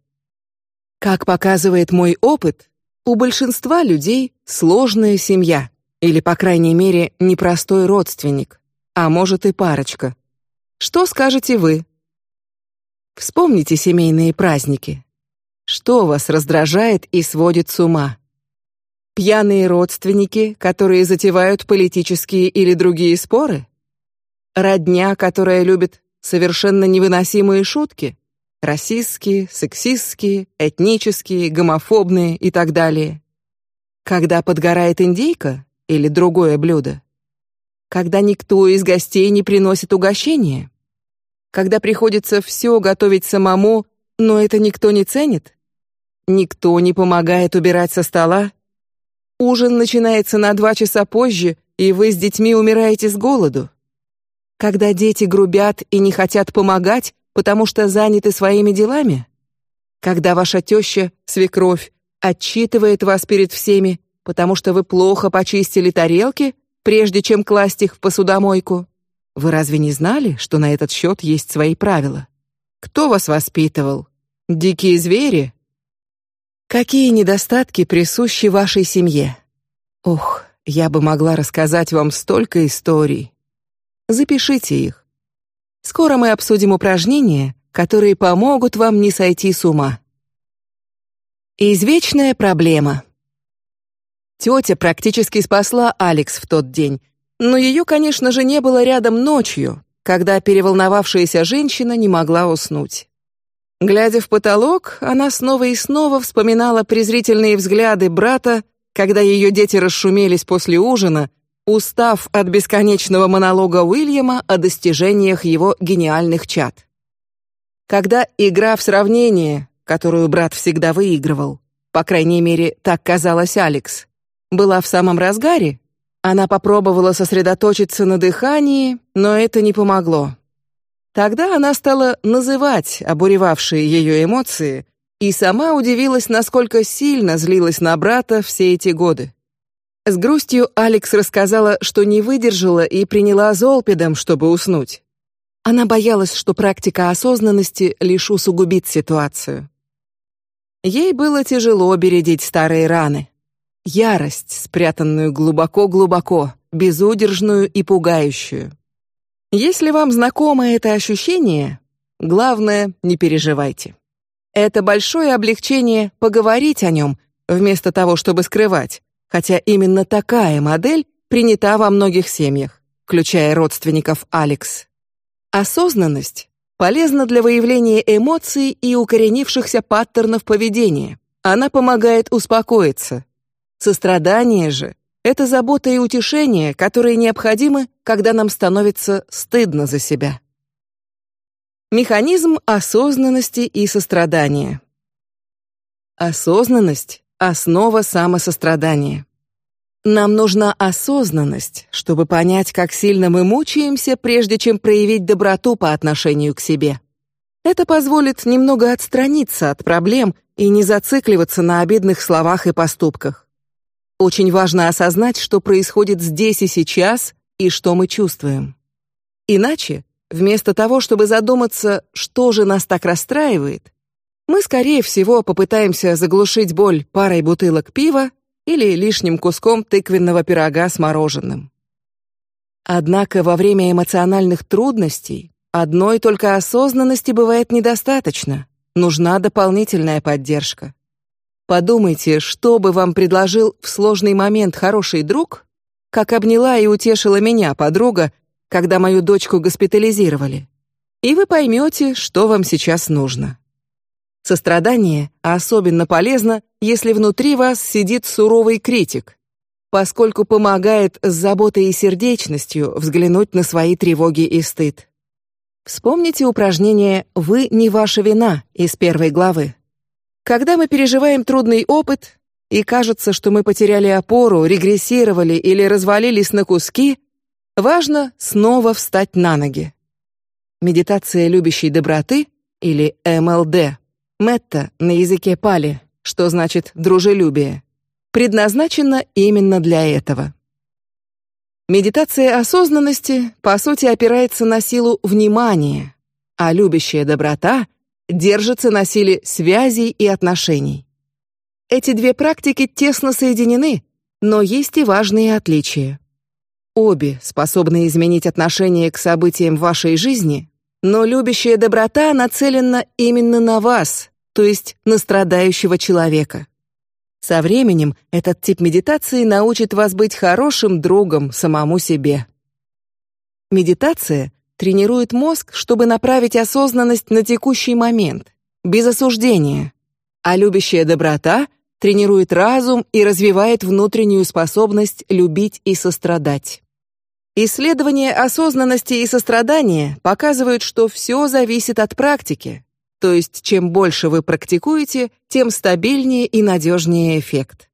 A: Как показывает мой опыт, у большинства людей сложная семья, или, по крайней мере, непростой родственник, а может и парочка. Что скажете вы? Вспомните семейные праздники. Что вас раздражает и сводит с ума? Пьяные родственники, которые затевают политические или другие споры? Родня, которая любит совершенно невыносимые шутки? Расистские, сексистские, этнические, гомофобные и так далее. Когда подгорает индейка или другое блюдо? Когда никто из гостей не приносит угощения? Когда приходится все готовить самому, но это никто не ценит? Никто не помогает убирать со стола? Ужин начинается на два часа позже, и вы с детьми умираете с голоду. Когда дети грубят и не хотят помогать, потому что заняты своими делами. Когда ваша теща, свекровь, отчитывает вас перед всеми, потому что вы плохо почистили тарелки, прежде чем класть их в посудомойку. Вы разве не знали, что на этот счет есть свои правила? Кто вас воспитывал? Дикие звери? Какие недостатки присущи вашей семье? Ох, я бы могла рассказать вам столько историй. Запишите их. Скоро мы обсудим упражнения, которые помогут вам не сойти с ума. Извечная проблема. Тетя практически спасла Алекс в тот день, но ее, конечно же, не было рядом ночью, когда переволновавшаяся женщина не могла уснуть. Глядя в потолок, она снова и снова вспоминала презрительные взгляды брата, когда ее дети расшумелись после ужина, устав от бесконечного монолога Уильяма о достижениях его гениальных чад. Когда игра в сравнение, которую брат всегда выигрывал, по крайней мере, так казалось Алекс, была в самом разгаре, она попробовала сосредоточиться на дыхании, но это не помогло. Тогда она стала называть обуревавшие ее эмоции и сама удивилась, насколько сильно злилась на брата все эти годы. С грустью Алекс рассказала, что не выдержала и приняла золпидом, чтобы уснуть. Она боялась, что практика осознанности лишь усугубит ситуацию. Ей было тяжело бередить старые раны, ярость, спрятанную глубоко-глубоко, безудержную и пугающую. Если вам знакомо это ощущение, главное, не переживайте. Это большое облегчение поговорить о нем вместо того, чтобы скрывать, хотя именно такая модель принята во многих семьях, включая родственников Алекс. Осознанность полезна для выявления эмоций и укоренившихся паттернов поведения. Она помогает успокоиться. Сострадание же это забота и утешение, которые необходимы, когда нам становится стыдно за себя. Механизм осознанности и сострадания. Осознанность основа самосострадания. Нам нужна осознанность, чтобы понять, как сильно мы мучаемся, прежде чем проявить доброту по отношению к себе. Это позволит немного отстраниться от проблем и не зацикливаться на обидных словах и поступках. Очень важно осознать, что происходит здесь и сейчас и что мы чувствуем. Иначе, вместо того, чтобы задуматься, что же нас так расстраивает, мы скорее всего попытаемся заглушить боль парой бутылок пива или лишним куском тыквенного пирога с мороженым. Однако во время эмоциональных трудностей одной только осознанности бывает недостаточно. Нужна дополнительная поддержка. Подумайте, что бы вам предложил в сложный момент хороший друг, как обняла и утешила меня подруга, когда мою дочку госпитализировали. И вы поймете, что вам сейчас нужно. Сострадание особенно полезно, если внутри вас сидит суровый критик, поскольку помогает с заботой и сердечностью взглянуть на свои тревоги и стыд. Вспомните упражнение «Вы не ваша вина» из первой главы. Когда мы переживаем трудный опыт и кажется, что мы потеряли опору, регрессировали или развалились на куски, важно снова встать на ноги. Медитация любящей доброты или МЛД, метта на языке пали, что значит дружелюбие, предназначена именно для этого. Медитация осознанности по сути опирается на силу внимания, а любящая доброта держится на силе связей и отношений. Эти две практики тесно соединены, но есть и важные отличия. Обе способны изменить отношение к событиям вашей жизни, но любящая доброта нацелена именно на вас, то есть на страдающего человека. Со временем этот тип медитации научит вас быть хорошим другом самому себе. Медитация тренирует мозг, чтобы направить осознанность на текущий момент, без осуждения, а любящая доброта тренирует разум и развивает внутреннюю способность любить и сострадать. Исследования осознанности и сострадания показывают, что все зависит от практики. То есть, чем больше вы практикуете, тем стабильнее и надежнее эффект.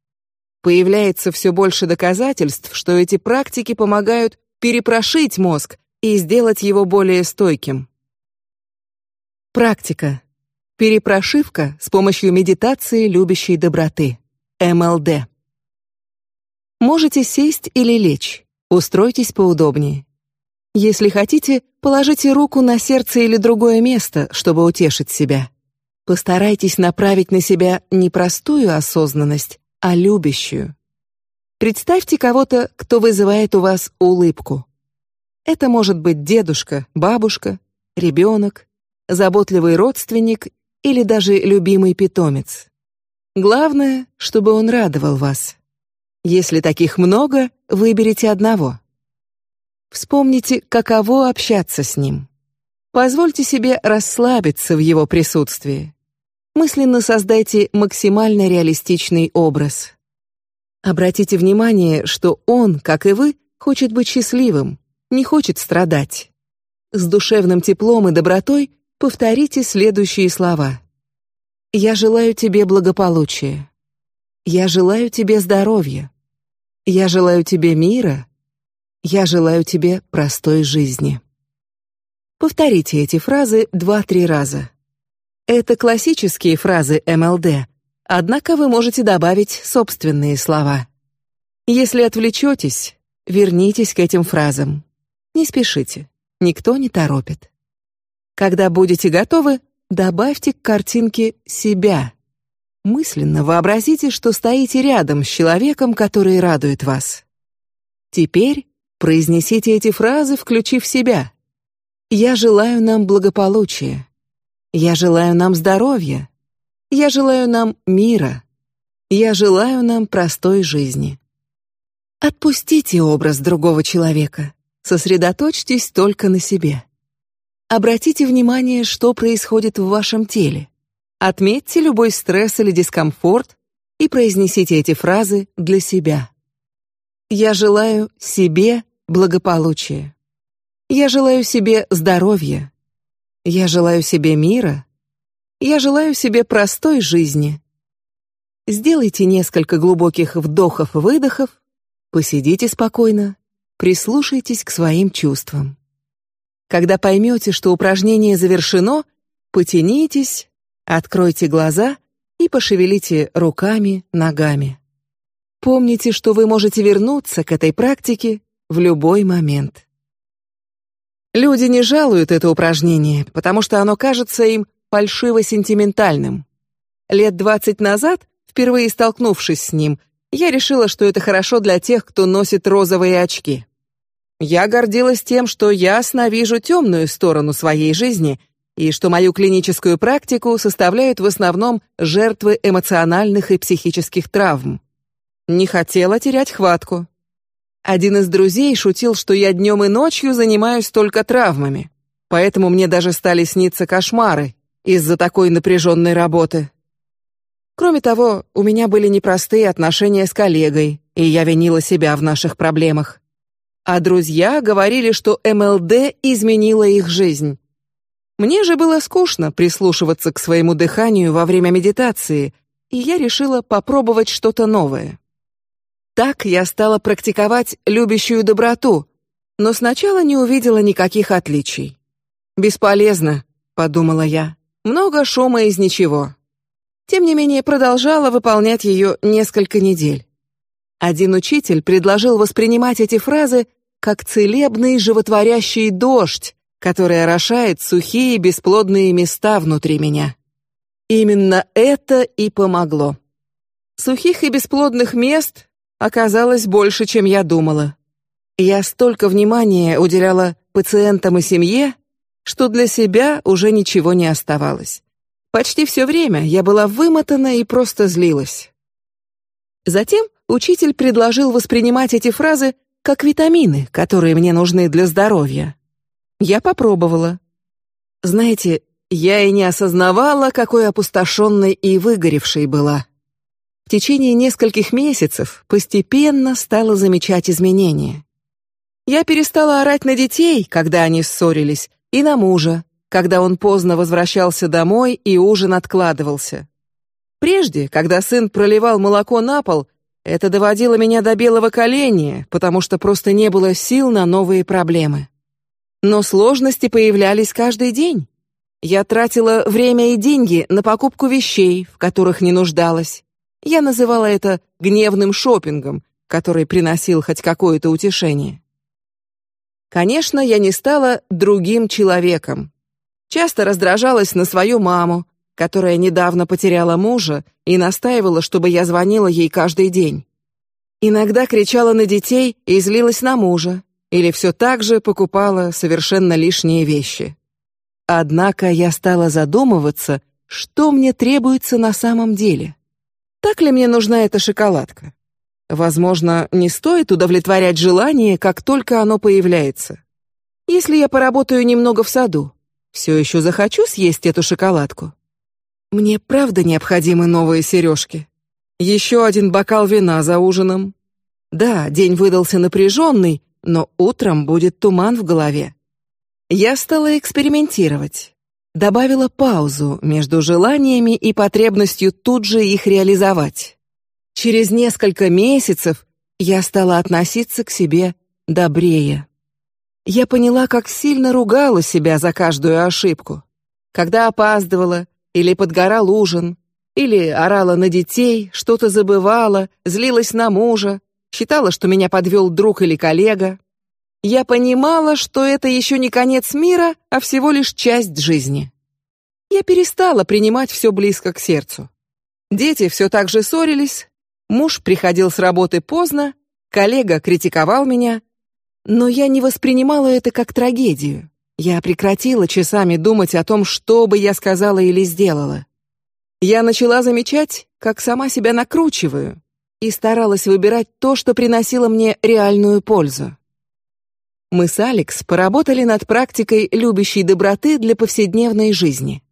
A: Появляется все больше доказательств, что эти практики помогают перепрошить мозг и сделать его более стойким. Практика. Перепрошивка с помощью медитации любящей доброты. МЛД. Можете сесть или лечь. Устройтесь поудобнее. Если хотите, положите руку на сердце или другое место, чтобы утешить себя. Постарайтесь направить на себя не простую осознанность, а любящую. Представьте кого-то, кто вызывает у вас улыбку. Это может быть дедушка, бабушка, ребенок, заботливый родственник или даже любимый питомец. Главное, чтобы он радовал вас. Если таких много, выберите одного. Вспомните, каково общаться с ним. Позвольте себе расслабиться в его присутствии. Мысленно создайте максимально реалистичный образ. Обратите внимание, что он, как и вы, хочет быть счастливым, не хочет страдать. С душевным теплом и добротой повторите следующие слова: Я желаю тебе благополучия. Я желаю тебе здоровья. Я желаю тебе мира. Я желаю тебе простой жизни. Повторите эти фразы два-три раза. Это классические фразы МЛД, однако вы можете добавить собственные слова. Если отвлечетесь, вернитесь к этим фразам. Не спешите, никто не торопит. Когда будете готовы, добавьте к картинке себя. Мысленно вообразите, что стоите рядом с человеком, который радует вас. Теперь Произнесите эти фразы, включив себя. Я желаю нам благополучия. Я желаю нам здоровья. Я желаю нам мира. Я желаю нам простой жизни. Отпустите образ другого человека. Сосредоточьтесь только на себе. Обратите внимание, что происходит в вашем теле. Отметьте любой стресс или дискомфорт и произнесите эти фразы для себя. Я желаю себе благополучия. Я желаю себе здоровья. Я желаю себе мира. Я желаю себе простой жизни. Сделайте несколько глубоких вдохов-выдохов, посидите спокойно, прислушайтесь к своим чувствам. Когда поймете, что упражнение завершено, потянитесь, откройте глаза и пошевелите руками, ногами. Помните, что вы можете вернуться к этой практике в любой момент. Люди не жалуют это упражнение, потому что оно кажется им фальшиво-сентиментальным. Лет двадцать назад, впервые столкнувшись с ним, я решила, что это хорошо для тех, кто носит розовые очки. Я гордилась тем, что ясно вижу темную сторону своей жизни и что мою клиническую практику составляют в основном жертвы эмоциональных и психических травм. Не хотела терять хватку. Один из друзей шутил, что я днем и ночью занимаюсь только травмами, поэтому мне даже стали сниться кошмары из-за такой напряженной работы. Кроме того, у меня были непростые отношения с коллегой, и я винила себя в наших проблемах. А друзья говорили, что МЛД изменила их жизнь. Мне же было скучно прислушиваться к своему дыханию во время медитации, и я решила попробовать что-то новое. Так я стала практиковать любящую доброту, но сначала не увидела никаких отличий. Бесполезно, подумала я. Много шума из ничего. Тем не менее продолжала выполнять ее несколько недель. Один учитель предложил воспринимать эти фразы как целебный животворящий дождь, которое орошает сухие бесплодные места внутри меня. Именно это и помогло. Сухих и бесплодных мест оказалось больше, чем я думала. Я столько внимания уделяла пациентам и семье, что для себя уже ничего не оставалось. Почти все время я была вымотана и просто злилась. Затем учитель предложил воспринимать эти фразы как витамины, которые мне нужны для здоровья. Я попробовала. Знаете, я и не осознавала, какой опустошенной и выгоревшей была. В течение нескольких месяцев постепенно стала замечать изменения. Я перестала орать на детей, когда они ссорились, и на мужа, когда он поздно возвращался домой и ужин откладывался. Прежде, когда сын проливал молоко на пол, это доводило меня до белого коленя, потому что просто не было сил на новые проблемы. Но сложности появлялись каждый день. Я тратила время и деньги на покупку вещей, в которых не нуждалась. Я называла это гневным шопингом, который приносил хоть какое-то утешение. Конечно, я не стала другим человеком. Часто раздражалась на свою маму, которая недавно потеряла мужа и настаивала, чтобы я звонила ей каждый день. Иногда кричала на детей и злилась на мужа, или все так же покупала совершенно лишние вещи. Однако я стала задумываться, что мне требуется на самом деле. Так ли мне нужна эта шоколадка? Возможно, не стоит удовлетворять желание, как только оно появляется. Если я поработаю немного в саду, все еще захочу съесть эту шоколадку. Мне правда необходимы новые сережки. Еще один бокал вина за ужином. Да, день выдался напряженный, но утром будет туман в голове. Я стала экспериментировать. Добавила паузу между желаниями и потребностью тут же их реализовать. Через несколько месяцев я стала относиться к себе добрее. Я поняла, как сильно ругала себя за каждую ошибку, когда опаздывала или подгорал ужин, или орала на детей, что-то забывала, злилась на мужа, считала, что меня подвел друг или коллега. Я понимала, что это еще не конец мира, а всего лишь часть жизни. Я перестала принимать все близко к сердцу. Дети все так же ссорились, Муж приходил с работы поздно, коллега критиковал меня, но я не воспринимала это как трагедию. Я прекратила часами думать о том, что бы я сказала или сделала. Я начала замечать, как сама себя накручиваю, и старалась выбирать то, что приносило мне реальную пользу. Мы с Алекс поработали над практикой любящей доброты для повседневной жизни.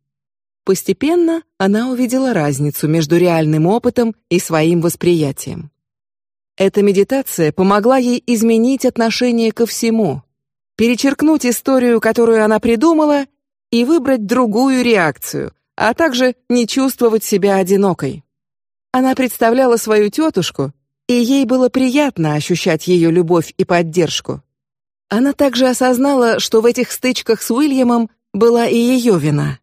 A: Постепенно она увидела разницу между реальным опытом и своим восприятием. Эта медитация помогла ей изменить отношение ко всему, перечеркнуть историю, которую она придумала, и выбрать другую реакцию, а также не чувствовать себя одинокой. Она представляла свою тетушку, и ей было приятно ощущать ее любовь и поддержку. Она также осознала, что в этих стычках с Уильямом была и ее вина.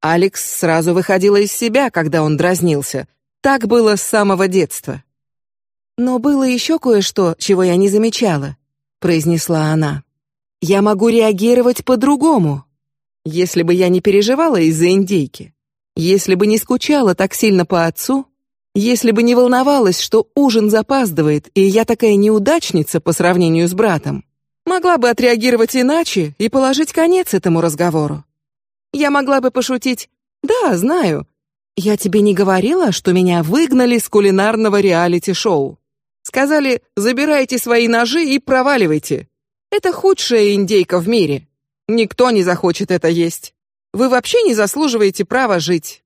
A: Алекс сразу выходила из себя, когда он дразнился. Так было с самого детства. Но было еще кое-что, чего я не замечала, произнесла она. Я могу реагировать по-другому. Если бы я не переживала из-за индейки, если бы не скучала так сильно по отцу, если бы не волновалась, что ужин запаздывает, и я такая неудачница по сравнению с братом, могла бы отреагировать иначе и положить конец этому разговору. Я могла бы пошутить. Да, знаю. Я тебе не говорила, что меня выгнали с кулинарного реалити-шоу. Сказали, забирайте свои ножи и проваливайте. Это худшая индейка в мире. Никто не захочет это есть. Вы вообще не заслуживаете права жить.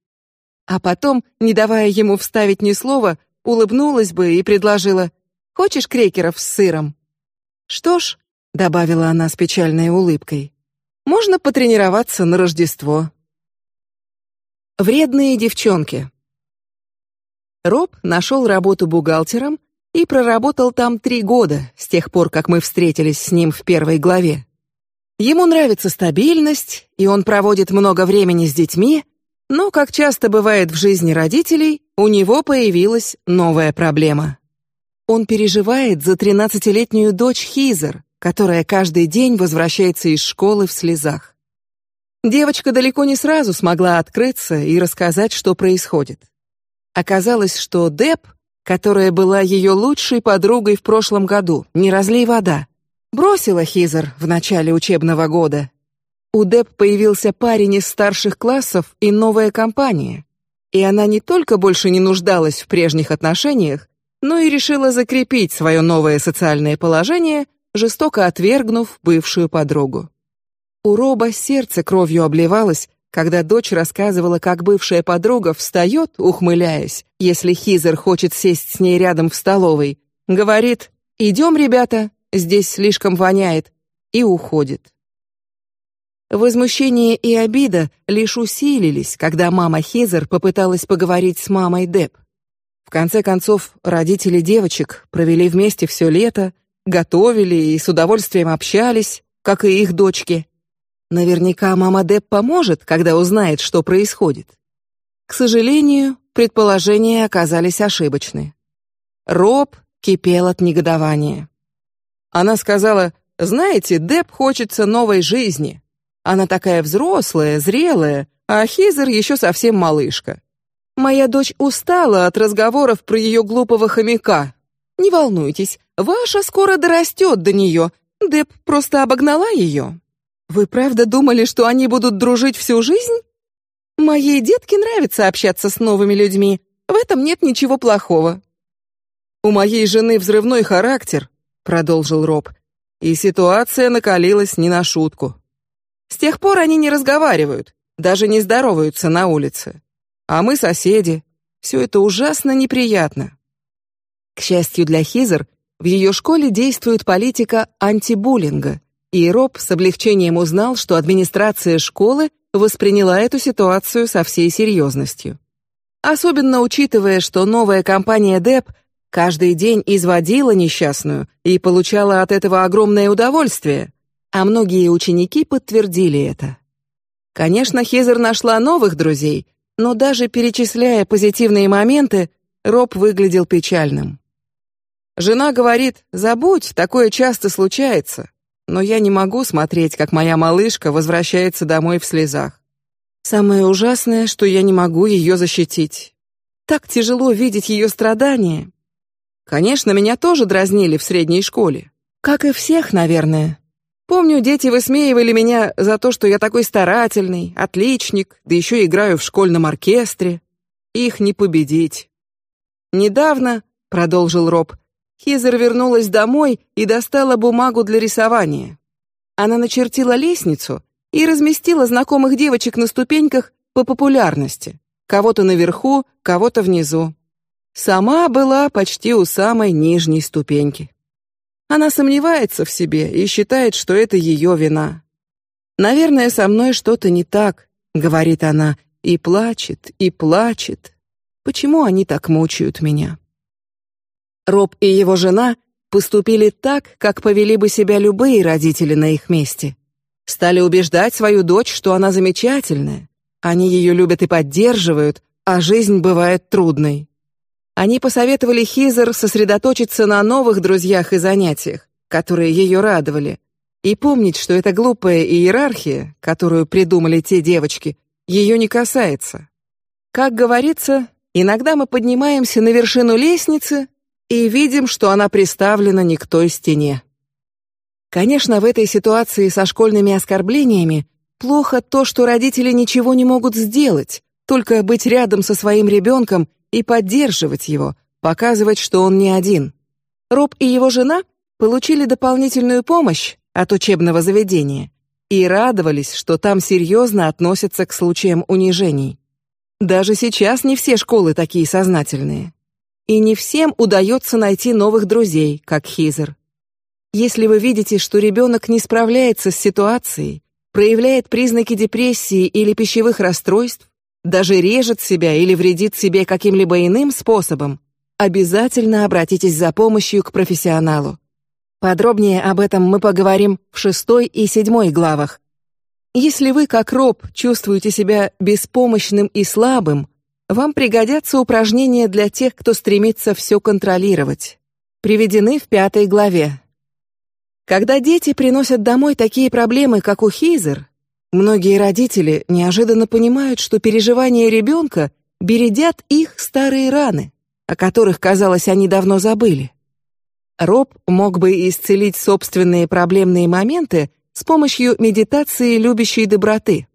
A: А потом, не давая ему вставить ни слова, улыбнулась бы и предложила: "Хочешь крекеров с сыром?" Что ж, добавила она с печальной улыбкой. Можно потренироваться на Рождество. Вредные девчонки. Роб нашел работу бухгалтером и проработал там три года с тех пор, как мы встретились с ним в первой главе. Ему нравится стабильность, и он проводит много времени с детьми, но, как часто бывает в жизни родителей, у него появилась новая проблема. Он переживает за тринадцатилетнюю дочь Хизер, которая каждый день возвращается из школы в слезах. Девочка далеко не сразу смогла открыться и рассказать, что происходит. Оказалось, что Деб, которая была ее лучшей подругой в прошлом году, не разлей вода, бросила Хизер в начале учебного года. У Деб появился парень из старших классов и новая компания, и она не только больше не нуждалась в прежних отношениях, но и решила закрепить свое новое социальное положение, жестоко отвергнув бывшую подругу. У Роба сердце кровью обливалось, когда дочь рассказывала, как бывшая подруга встает, ухмыляясь, если Хизер хочет сесть с ней рядом в столовой, говорит: "Идем, ребята, здесь слишком воняет", и уходит. Возмущение и обида лишь усилились, когда мама Хизер попыталась поговорить с мамой Деб. В конце концов, родители девочек провели вместе все лето, готовили и с удовольствием общались, как и их дочки. Наверняка мама Деб поможет, когда узнает, что происходит. К сожалению, предположения оказались ошибочны. Роб кипел от негодования. Она сказала: "Знаете, Деб хочется новой жизни. Она такая взрослая, зрелая, а Хизер еще совсем малышка. Моя дочь устала от разговоров про ее глупого хомяка. Не волнуйтесь, ваша скоро дорастет до нее. Деп просто обогнала ее. Вы правда думали, что они будут дружить всю жизнь? Моей детке нравится общаться с новыми людьми. В этом нет ничего плохого. У моей жены взрывной характер, продолжил Роб, и ситуация накалилась не на шутку. С тех пор они не разговаривают, даже не здороваются на улице. А мы соседи. Все это ужасно неприятно. К счастью для Хизер, в ее школе действует политика антибуллинга, и Роб с облегчением узнал, что администрация школы восприняла эту ситуацию со всей серьезностью. Особенно учитывая, что новая компания Деп каждый день изводила несчастную и получала от этого огромное удовольствие, а многие ученики подтвердили это. Конечно, Хизер нашла новых друзей, но даже перечисляя позитивные моменты, Роб выглядел печальным. Жена говорит: "Забудь, такое часто случается". Но я не могу смотреть, как моя малышка возвращается домой в слезах. Самое ужасное, что я не могу ее защитить. Так тяжело видеть ее страдания. Конечно, меня тоже дразнили в средней школе, как и всех, наверное. Помню, дети высмеивали меня за то, что я такой старательный, отличник, да еще играю в школьном оркестре. Их не победить. Недавно, продолжил Роб, Хизер вернулась домой и достала бумагу для рисования. Она начертила лестницу и разместила знакомых девочек на ступеньках по популярности. Кого-то наверху, кого-то внизу. Сама была почти у самой нижней ступеньки. Она сомневается в себе и считает, что это ее вина. Наверное, со мной что-то не так, говорит она и плачет и плачет. Почему они так мучают меня? Роб и его жена поступили так, как повели бы себя любые родители на их месте. Стали убеждать свою дочь, что она замечательная. Они ее любят и поддерживают, а жизнь бывает трудной. Они посоветовали Хизер сосредоточиться на новых друзьях и занятиях, которые ее радовали, и помнить, что эта глупая иерархия, которую придумали те девочки, ее не касается. Как говорится, иногда мы поднимаемся на вершину лестницы и видим, что она приставлена не к той стене. Конечно, в этой ситуации со школьными оскорблениями плохо то, что родители ничего не могут сделать, только быть рядом со своим ребенком и поддерживать его, показывать, что он не один. Роб и его жена получили дополнительную помощь от учебного заведения и радовались, что там серьезно относятся к случаям унижений. Даже сейчас не все школы такие сознательные, и не всем удается найти новых друзей, как Хизер. Если вы видите, что ребенок не справляется с ситуацией, проявляет признаки депрессии или пищевых расстройств, даже режет себя или вредит себе каким-либо иным способом, обязательно обратитесь за помощью к профессионалу. Подробнее об этом мы поговорим в шестой и седьмой главах. Если вы, как Роб, чувствуете себя беспомощным и слабым, вам пригодятся упражнения для тех, кто стремится все контролировать. Приведены в пятой главе. Когда дети приносят домой такие проблемы, как у Хейзер, многие родители неожиданно понимают, что переживания ребенка бередят их старые раны, о которых, казалось, они давно забыли. Роб мог бы исцелить собственные проблемные моменты с помощью медитации любящей доброты.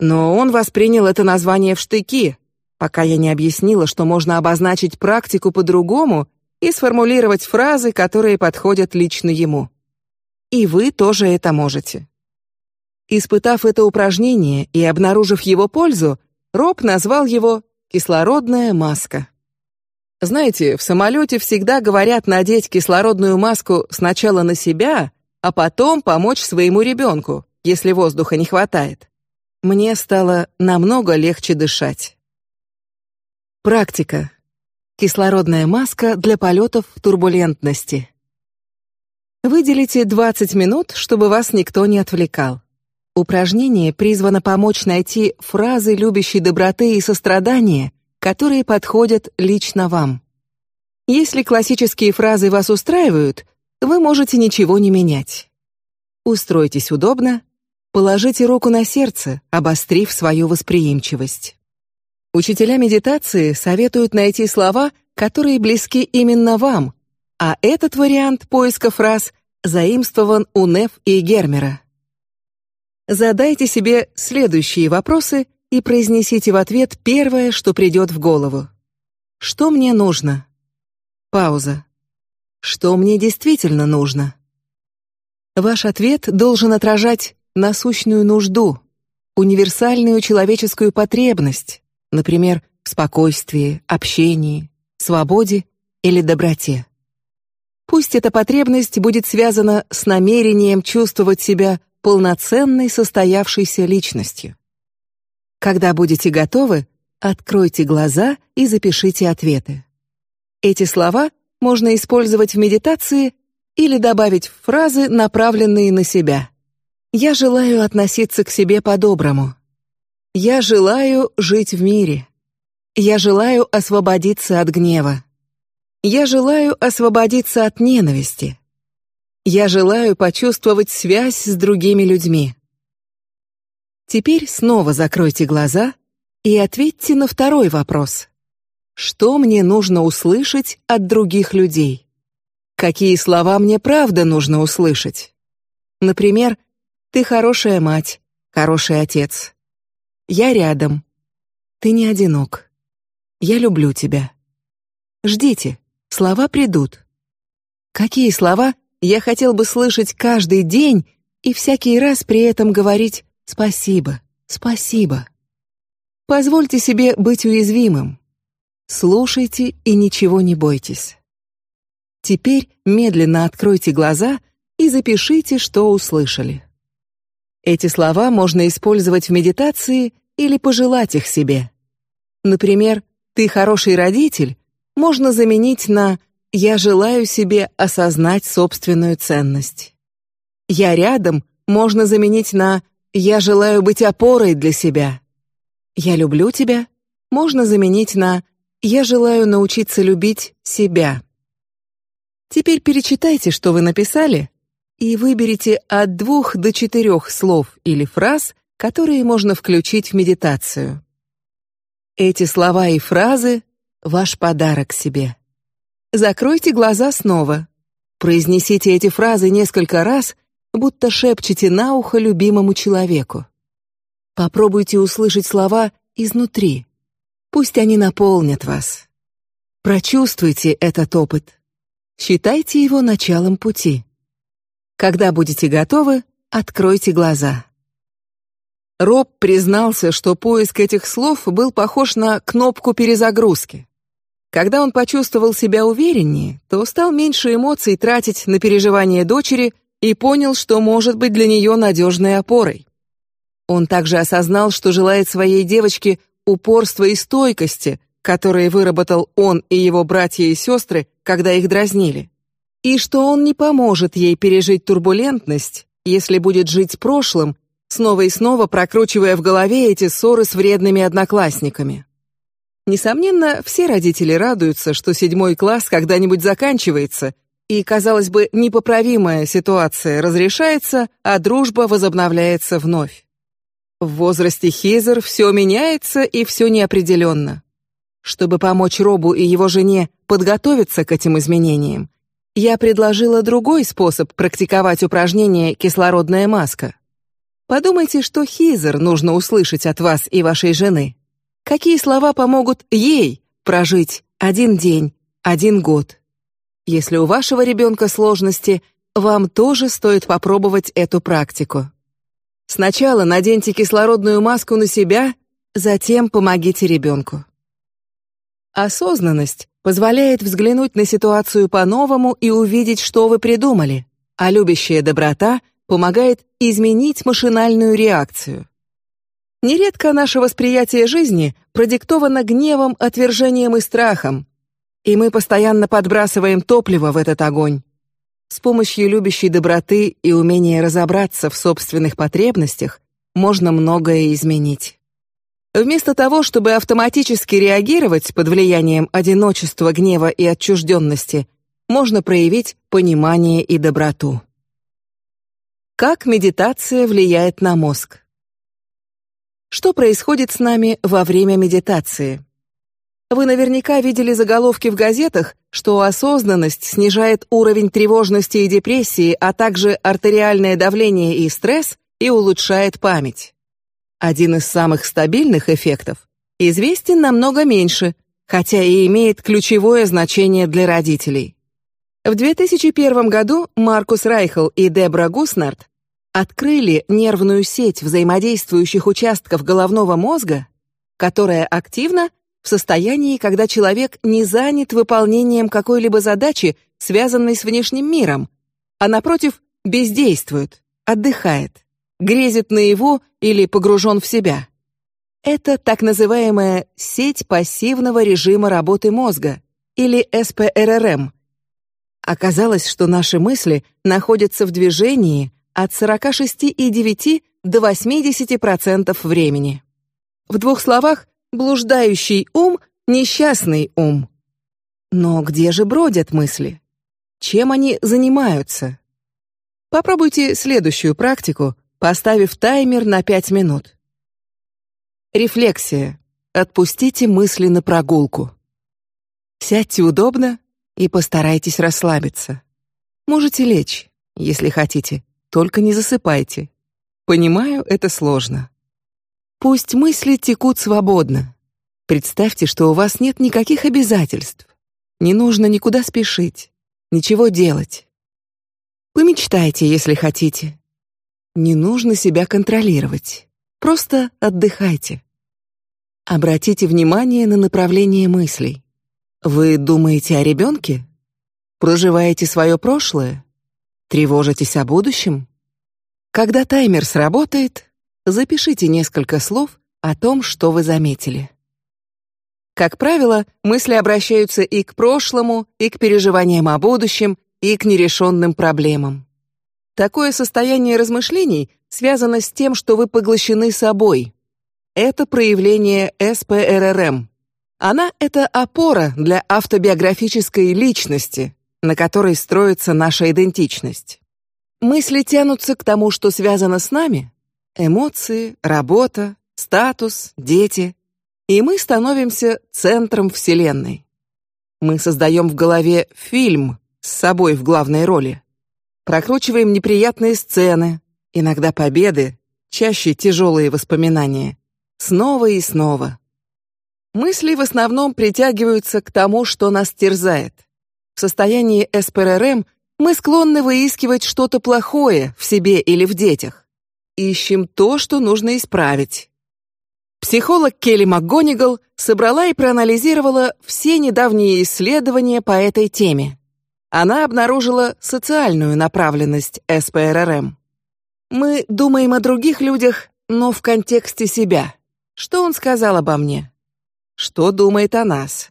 A: Но он воспринял это название в штыки, пока я не объяснила, что можно обозначить практику по-другому и сформулировать фразы, которые подходят лично ему. И вы тоже это можете. Испытав это упражнение и обнаружив его пользу, Роб назвал его кислородная маска. Знаете, в самолете всегда говорят надеть кислородную маску сначала на себя, а потом помочь своему ребенку, если воздуха не хватает. Мне стало намного легче дышать. Практика. Кислородная маска для полетов в турбулентности. Выделите 20 минут, чтобы вас никто не отвлекал. Упражнение призвано помочь найти фразы любящей доброты и сострадания, которые подходят лично вам. Если классические фразы вас устраивают, вы можете ничего не менять. Устройтесь удобно, положите руку на сердце, обострив свою восприимчивость. Учителя медитации советуют найти слова, которые близки именно вам, а этот вариант поиска фраз заимствован у Неф и Гермера. Задайте себе следующие вопросы и произнесите в ответ первое, что придет в голову. Что мне нужно? Пауза. Что мне действительно нужно? Ваш ответ должен отражать насущную нужду, универсальную человеческую потребность, например, в спокойствии, общении, свободе или доброте. Пусть эта потребность будет связана с намерением чувствовать себя полноценной состоявшейся личностью. Когда будете готовы, откройте глаза и запишите ответы. Эти слова можно использовать в медитации или добавить в фразы, направленные на себя. Я желаю относиться к себе по-доброму. Я желаю жить в мире. Я желаю освободиться от гнева. Я желаю освободиться от ненависти. Я желаю почувствовать связь с другими людьми. Теперь снова закройте глаза и ответьте на второй вопрос. Что мне нужно услышать от других людей? Какие слова мне правда нужно услышать? Например, ты хорошая мать, хороший отец. Я рядом. Ты не одинок. Я люблю тебя. Ждите, слова придут. Какие слова я хотел бы слышать каждый день и всякий раз при этом говорить Спасибо, спасибо. Позвольте себе быть уязвимым. Слушайте и ничего не бойтесь. Теперь медленно откройте глаза и запишите, что услышали. Эти слова можно использовать в медитации или пожелать их себе. Например, «Ты хороший родитель» можно заменить на «Я желаю себе осознать собственную ценность». «Я рядом» можно заменить на я желаю быть опорой для себя. Я люблю тебя можно заменить на я желаю научиться любить себя. Теперь перечитайте, что вы написали, и выберите от двух до четырех слов или фраз, которые можно включить в медитацию. Эти слова и фразы ваш подарок себе. Закройте глаза снова. Произнесите эти фразы несколько раз будто шепчете на ухо любимому человеку. Попробуйте услышать слова изнутри. Пусть они наполнят вас. Прочувствуйте этот опыт. Считайте его началом пути. Когда будете готовы, откройте глаза. Роб признался, что поиск этих слов был похож на кнопку перезагрузки. Когда он почувствовал себя увереннее, то стал меньше эмоций тратить на переживания дочери и понял, что может быть для нее надежной опорой. Он также осознал, что желает своей девочке упорства и стойкости, которые выработал он и его братья и сестры, когда их дразнили, и что он не поможет ей пережить турбулентность, если будет жить прошлым, снова и снова прокручивая в голове эти ссоры с вредными одноклассниками. Несомненно, все родители радуются, что седьмой класс когда-нибудь заканчивается, и, казалось бы, непоправимая ситуация разрешается, а дружба возобновляется вновь. В возрасте Хизер все меняется и все неопределенно. Чтобы помочь Робу и его жене подготовиться к этим изменениям, я предложила другой способ практиковать упражнение «Кислородная маска». Подумайте, что Хизер нужно услышать от вас и вашей жены. Какие слова помогут ей прожить один день, один год? Если у вашего ребенка сложности, вам тоже стоит попробовать эту практику. Сначала наденьте кислородную маску на себя, затем помогите ребенку. Осознанность позволяет взглянуть на ситуацию по-новому и увидеть, что вы придумали, а любящая доброта помогает изменить машинальную реакцию. Нередко наше восприятие жизни продиктовано гневом, отвержением и страхом, и мы постоянно подбрасываем топливо в этот огонь. С помощью любящей доброты и умения разобраться в собственных потребностях можно многое изменить. Вместо того, чтобы автоматически реагировать под влиянием одиночества, гнева и отчужденности, можно проявить понимание и доброту. Как медитация влияет на мозг? Что происходит с нами во время медитации? Вы наверняка видели заголовки в газетах, что осознанность снижает уровень тревожности и депрессии, а также артериальное давление и стресс и улучшает память. Один из самых стабильных эффектов известен намного меньше, хотя и имеет ключевое значение для родителей. В 2001 году Маркус Райхел и Дебра Гуснард открыли нервную сеть взаимодействующих участков головного мозга, которая активна в состоянии, когда человек не занят выполнением какой-либо задачи, связанной с внешним миром, а напротив бездействует, отдыхает грезит наяву или погружен в себя. Это так называемая сеть пассивного режима работы мозга или СПРРМ. Оказалось, что наши мысли находятся в движении от 46,9 до 80% времени. В двух словах, блуждающий ум несчастный ум. Но где же бродят мысли? Чем они занимаются? Попробуйте следующую практику, поставив таймер на пять минут. Рефлексия. Отпустите мысли на прогулку. Сядьте удобно и постарайтесь расслабиться. Можете лечь, если хотите, только не засыпайте. Понимаю, это сложно. Пусть мысли текут свободно. Представьте, что у вас нет никаких обязательств. Не нужно никуда спешить, ничего делать. Помечтайте, если хотите. Не нужно себя контролировать. Просто отдыхайте. Обратите внимание на направление мыслей. Вы думаете о ребенке? Проживаете свое прошлое? Тревожитесь о будущем? Когда таймер сработает, запишите несколько слов о том, что вы заметили. Как правило, мысли обращаются и к прошлому, и к переживаниям о будущем, и к нерешенным проблемам. Такое состояние размышлений связано с тем, что вы поглощены собой. Это проявление СПРРМ. Она это опора для автобиографической личности, на которой строится наша идентичность. Мысли тянутся к тому, что связано с нами: эмоции, работа, статус, дети, и мы становимся центром вселенной. Мы создаем в голове фильм с собой в главной роли прокручиваем неприятные сцены, иногда победы, чаще тяжелые воспоминания, снова и снова. Мысли в основном притягиваются к тому, что нас терзает. В состоянии СПРРМ мы склонны выискивать что-то плохое в себе или в детях. Ищем то, что нужно исправить. Психолог Келли МакГонигал собрала и проанализировала все недавние исследования по этой теме она обнаружила социальную направленность СПРРМ. Мы думаем о других людях, но в контексте себя. Что он сказал обо мне? Что думает о нас?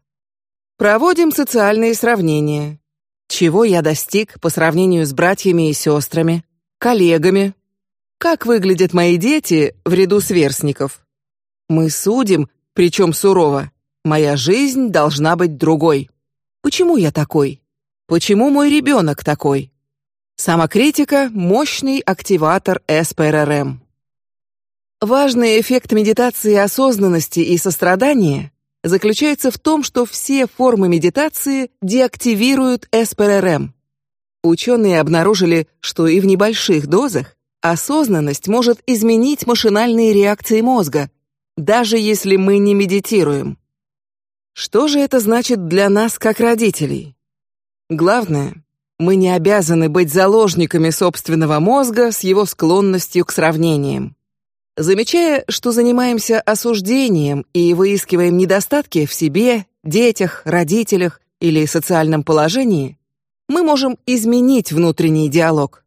A: Проводим социальные сравнения. Чего я достиг по сравнению с братьями и сестрами, коллегами? Как выглядят мои дети в ряду сверстников? Мы судим, причем сурово. Моя жизнь должна быть другой. Почему я такой? Почему мой ребенок такой? Самокритика – мощный активатор СПРРМ. Важный эффект медитации осознанности и сострадания заключается в том, что все формы медитации деактивируют СПРРМ. Ученые обнаружили, что и в небольших дозах осознанность может изменить машинальные реакции мозга, даже если мы не медитируем. Что же это значит для нас как родителей? Главное, мы не обязаны быть заложниками собственного мозга с его склонностью к сравнениям. Замечая, что занимаемся осуждением и выискиваем недостатки в себе, детях, родителях или социальном положении, мы можем изменить внутренний диалог.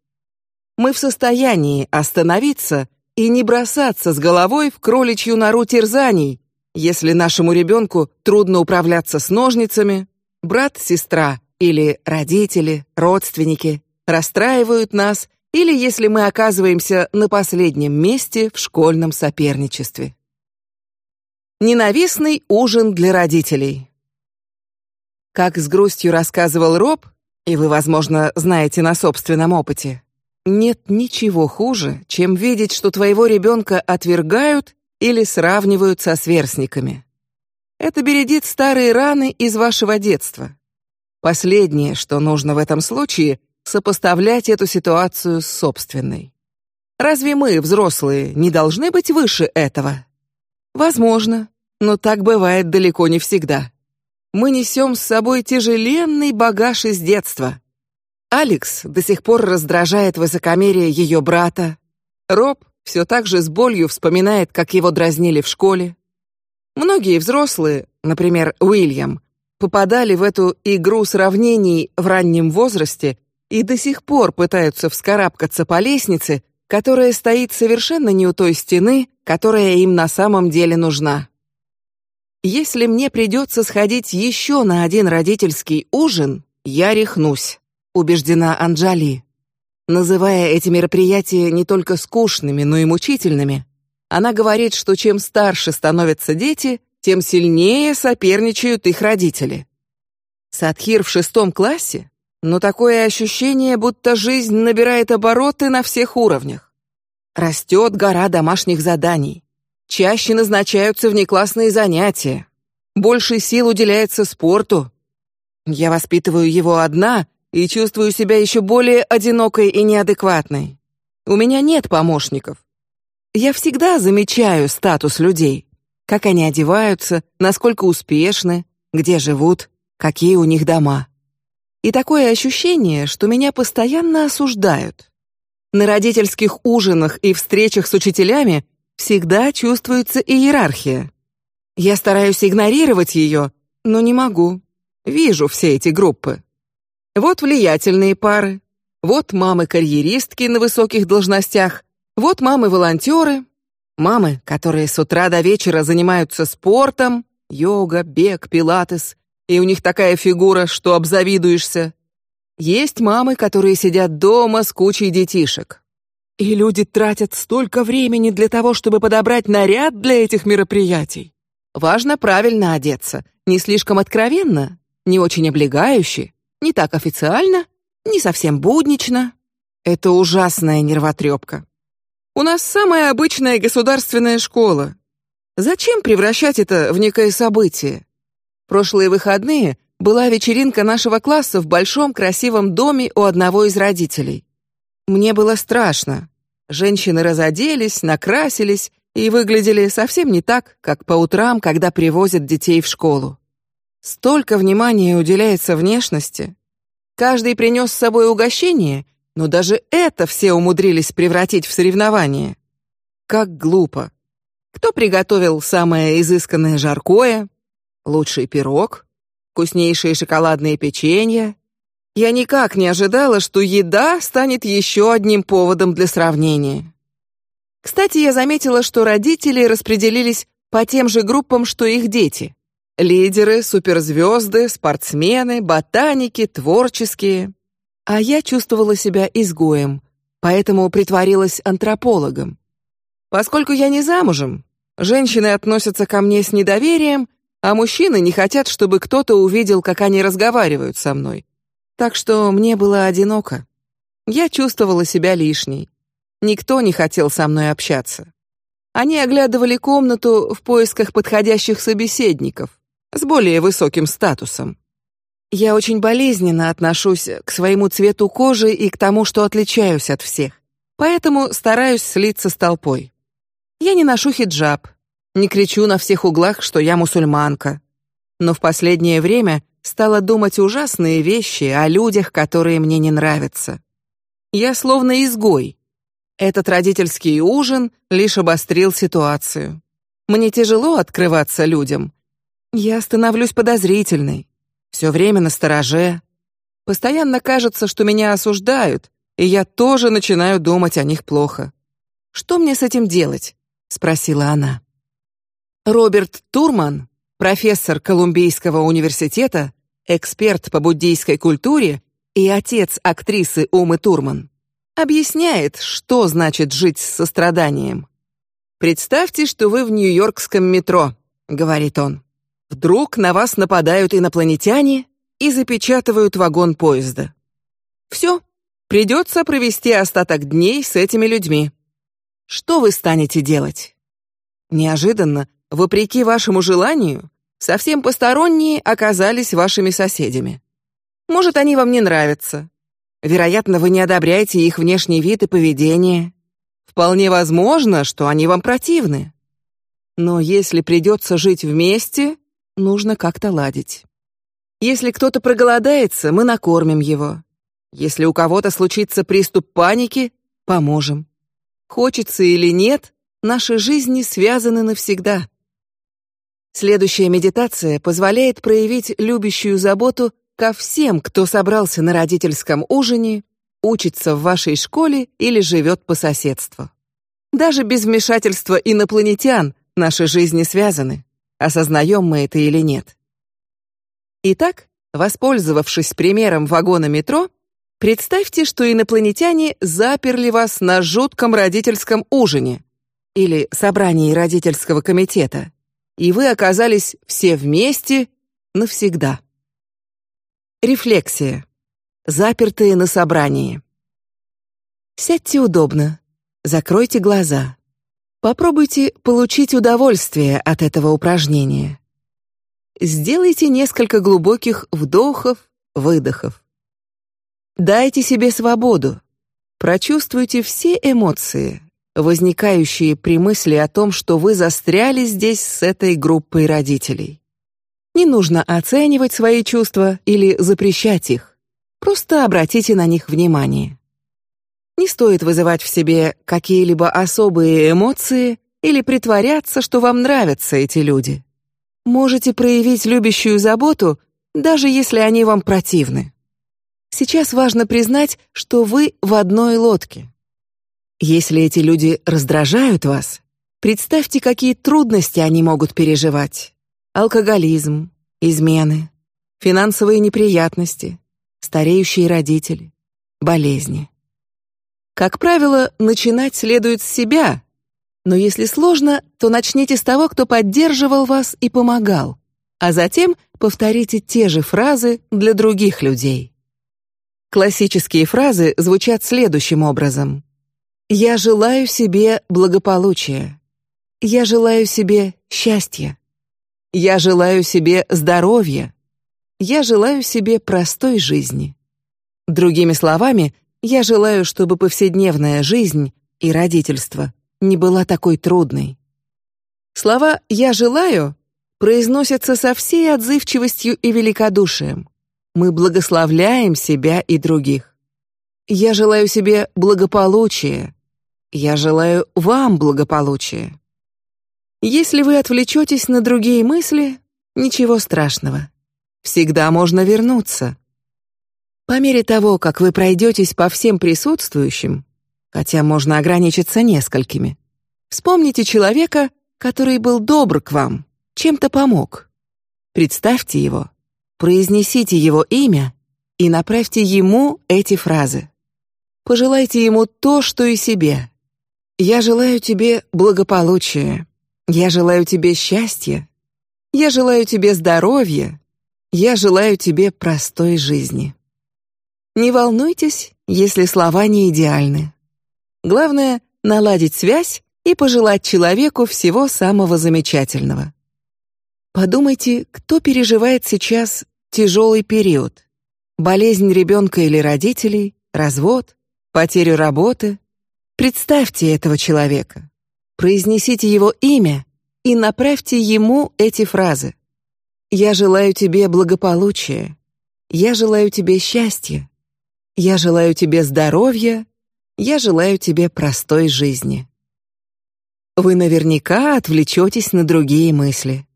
A: Мы в состоянии остановиться и не бросаться с головой в кроличью нору терзаний, если нашему ребенку трудно управляться с ножницами, брат, сестра или родители, родственники расстраивают нас или если мы оказываемся на последнем месте в школьном соперничестве. Ненавистный ужин для родителей. Как с грустью рассказывал Роб, и вы, возможно, знаете на собственном опыте, нет ничего хуже, чем видеть, что твоего ребенка отвергают или сравнивают со сверстниками. Это бередит старые раны из вашего детства. Последнее, что нужно в этом случае, сопоставлять эту ситуацию с собственной. Разве мы, взрослые, не должны быть выше этого? Возможно, но так бывает далеко не всегда. Мы несем с собой тяжеленный багаж из детства. Алекс до сих пор раздражает высокомерие ее брата. Роб все так же с болью вспоминает, как его дразнили в школе. Многие взрослые, например, Уильям, попадали в эту игру сравнений в раннем возрасте и до сих пор пытаются вскарабкаться по лестнице, которая стоит совершенно не у той стены, которая им на самом деле нужна. Если мне придется сходить еще на один родительский ужин, я рехнусь, убеждена Анджали. Называя эти мероприятия не только скучными, но и мучительными, она говорит, что чем старше становятся дети, тем сильнее соперничают их родители. Садхир в шестом классе но такое ощущение, будто жизнь набирает обороты на всех уровнях. Растет гора домашних заданий, чаще назначаются внеклассные занятия, больше сил уделяется спорту. Я воспитываю его одна и чувствую себя еще более одинокой и неадекватной. У меня нет помощников. Я всегда замечаю статус людей, как они одеваются, насколько успешны, где живут, какие у них дома и такое ощущение, что меня постоянно осуждают. На родительских ужинах и встречах с учителями всегда чувствуется иерархия. Я стараюсь игнорировать ее, но не могу. Вижу все эти группы. Вот влиятельные пары, вот мамы-карьеристки на высоких должностях, вот мамы-волонтеры, мамы, которые с утра до вечера занимаются спортом, йога, бег, пилатес, и у них такая фигура, что обзавидуешься. Есть мамы, которые сидят дома с кучей детишек. И люди тратят столько времени для того, чтобы подобрать наряд для этих мероприятий. Важно правильно одеться, не слишком откровенно, не очень облегающе, не так официально, не совсем буднично. Это ужасная нервотрепка. У нас самая обычная государственная школа. Зачем превращать это в некое событие? Прошлые выходные была вечеринка нашего класса в большом красивом доме у одного из родителей. Мне было страшно. Женщины разоделись, накрасились и выглядели совсем не так, как по утрам, когда привозят детей в школу. Столько внимания уделяется внешности. Каждый принес с собой угощение, но даже это все умудрились превратить в соревнование. Как глупо. Кто приготовил самое изысканное жаркое, лучший пирог, вкуснейшие шоколадные печенья. Я никак не ожидала, что еда станет еще одним поводом для сравнения. Кстати, я заметила, что родители распределились по тем же группам, что их дети: лидеры, суперзвезды, спортсмены, ботаники, творческие. А я чувствовала себя изгоем, поэтому притворилась антропологом. Поскольку я не замужем, женщины относятся ко мне с недоверием а мужчины не хотят, чтобы кто-то увидел, как они разговаривают со мной. Так что мне было одиноко. Я чувствовала себя лишней. Никто не хотел со мной общаться. Они оглядывали комнату в поисках подходящих собеседников с более высоким статусом. Я очень болезненно отношусь к своему цвету кожи и к тому, что отличаюсь от всех, поэтому стараюсь слиться с толпой. Я не ношу хиджаб, не кричу на всех углах, что я мусульманка, но в последнее время стала думать ужасные вещи о людях, которые мне не нравятся. Я словно изгой. Этот родительский ужин лишь обострил ситуацию. Мне тяжело открываться людям. Я становлюсь подозрительной, все время на стороже. Постоянно кажется, что меня осуждают, и я тоже начинаю думать о них плохо. Что мне с этим делать? – спросила она. Роберт Турман, профессор Колумбийского университета, эксперт по буддийской культуре и отец актрисы Умы Турман, объясняет, что значит жить с состраданием. Представьте, что вы в Нью-Йоркском метро, говорит он. Вдруг на вас нападают инопланетяне и запечатывают вагон поезда. Все, придется провести остаток дней с этими людьми. Что вы станете делать? Неожиданно вопреки вашему желанию, совсем посторонние оказались вашими соседями. Может, они вам не нравятся. Вероятно, вы не одобряете их внешний вид и поведение. Вполне возможно, что они вам противны. Но если придется жить вместе, нужно как-то ладить. Если кто-то проголодается, мы накормим его. Если у кого-то случится приступ паники, поможем. Хочется или нет, Наши жизни связаны навсегда. Следующая медитация позволяет проявить любящую заботу ко всем, кто собрался на родительском ужине, учится в вашей школе или живет по соседству. Даже без вмешательства инопланетян наши жизни связаны, осознаем мы это или нет. Итак, воспользовавшись примером вагона метро, представьте, что инопланетяне заперли вас на жутком родительском ужине, или собрании родительского комитета, и вы оказались все вместе навсегда. Рефлексия. Запертые на собрании. Сядьте удобно, закройте глаза. Попробуйте получить удовольствие от этого упражнения. Сделайте несколько глубоких вдохов, выдохов. Дайте себе свободу. Прочувствуйте все эмоции, возникающие при мысли о том, что вы застряли здесь с этой группой родителей. Не нужно оценивать свои чувства или запрещать их. Просто обратите на них внимание. Не стоит вызывать в себе какие-либо особые эмоции или притворяться, что вам нравятся эти люди. Можете проявить любящую заботу, даже если они вам противны. Сейчас важно признать, что вы в одной лодке. Если эти люди раздражают вас, представьте, какие трудности они могут переживать: алкоголизм, измены, финансовые неприятности, стареющие родители, болезни. Как правило, начинать следует с себя, но если сложно, то начните с того, кто поддерживал вас и помогал, а затем повторите те же фразы для других людей. Классические фразы звучат следующим образом: я желаю себе благополучия. Я желаю себе счастья. Я желаю себе здоровья. Я желаю себе простой жизни. Другими словами, я желаю, чтобы повседневная жизнь и родительство не была такой трудной. Слова «я желаю» произносятся со всей отзывчивостью и великодушием. Мы благословляем себя и других. Я желаю себе благополучия, я желаю вам благополучия. Если вы отвлечетесь на другие мысли, ничего страшного. Всегда можно вернуться. По мере того, как вы пройдетесь по всем присутствующим, хотя можно ограничиться несколькими, вспомните человека, который был добр к вам, чем-то помог. Представьте его, произнесите его имя и направьте ему эти фразы. Пожелайте ему то, что и себе. Я желаю тебе благополучия. Я желаю тебе счастья. Я желаю тебе здоровья. Я желаю тебе простой жизни. Не волнуйтесь, если слова не идеальны. Главное — наладить связь и пожелать человеку всего самого замечательного. Подумайте, кто переживает сейчас тяжелый период: болезнь ребенка или родителей, развод, потерю работы. Представьте этого человека, произнесите его имя и направьте ему эти фразы. Я желаю тебе благополучия. Я желаю тебе счастья. Я желаю тебе здоровья. Я желаю тебе простой жизни. Вы наверняка отвлечетесь на другие мысли.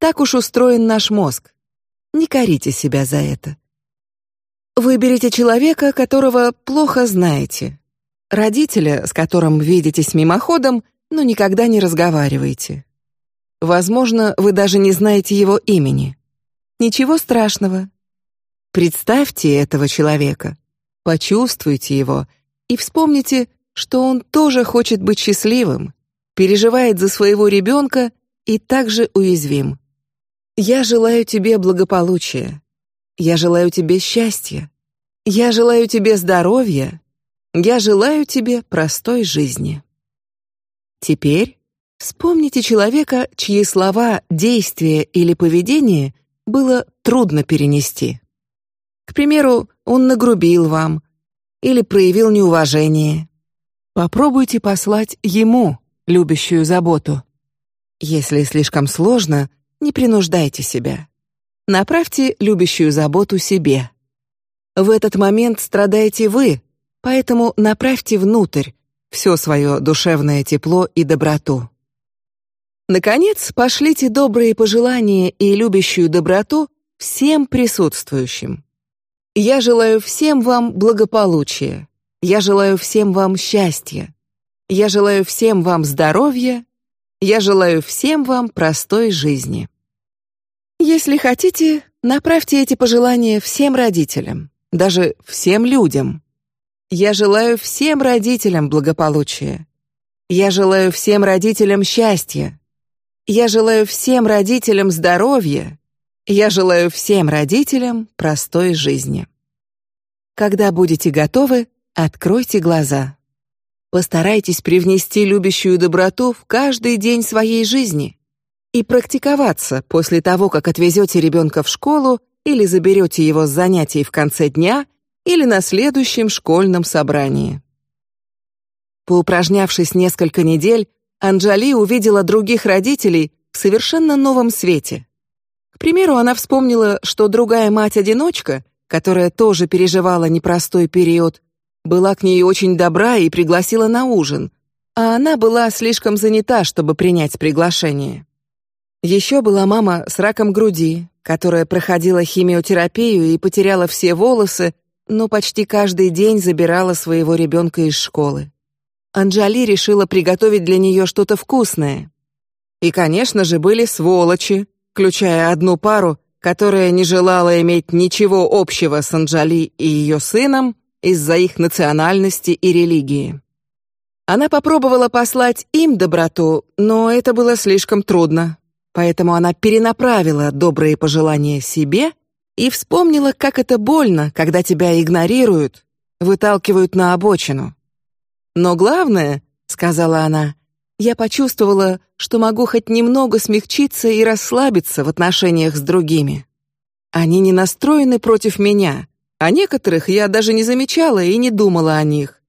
A: Так уж устроен наш мозг. Не корите себя за это. Выберите человека, которого плохо знаете. Родителя, с которым видитесь мимоходом, но никогда не разговариваете. Возможно, вы даже не знаете его имени. Ничего страшного. Представьте этого человека, почувствуйте его и вспомните, что он тоже хочет быть счастливым, переживает за своего ребенка и также уязвим. Я желаю тебе благополучия. Я желаю тебе счастья. Я желаю тебе здоровья. Я желаю тебе простой жизни. Теперь вспомните человека, чьи слова, действия или поведение было трудно перенести. К примеру, он нагрубил вам или проявил неуважение. Попробуйте послать ему любящую заботу. Если слишком сложно, не принуждайте себя. Направьте любящую заботу себе. В этот момент страдаете вы, поэтому направьте внутрь все свое душевное тепло и доброту. Наконец, пошлите добрые пожелания и любящую доброту всем присутствующим. Я желаю всем вам благополучия. Я желаю всем вам счастья. Я желаю всем вам здоровья. Я желаю всем вам простой жизни. Если хотите, направьте эти пожелания всем родителям, даже всем людям. Я желаю всем родителям благополучия. Я желаю всем родителям счастья. Я желаю всем родителям здоровья. Я желаю всем родителям простой жизни. Когда будете готовы, откройте глаза. Постарайтесь привнести любящую доброту в каждый день своей жизни и практиковаться после того, как отвезете ребенка в школу или заберете его с занятий в конце дня или на следующем школьном собрании. Поупражнявшись несколько недель, Анжали увидела других родителей в совершенно новом свете. К примеру, она вспомнила, что другая мать-одиночка, которая тоже переживала непростой период, была к ней очень добра и пригласила на ужин, а она была слишком занята, чтобы принять приглашение. Еще была мама с раком груди, которая проходила химиотерапию и потеряла все волосы, но почти каждый день забирала своего ребенка из школы. Анжали решила приготовить для нее что-то вкусное. И, конечно же, были сволочи, включая одну пару, которая не желала иметь ничего общего с Анжали и ее сыном из-за их национальности и религии. Она попробовала послать им доброту, но это было слишком трудно. Поэтому она перенаправила добрые пожелания себе и вспомнила, как это больно, когда тебя игнорируют, выталкивают на обочину. Но главное, сказала она, я почувствовала, что могу хоть немного смягчиться и расслабиться в отношениях с другими. Они не настроены против меня, а некоторых я даже не замечала и не думала о них.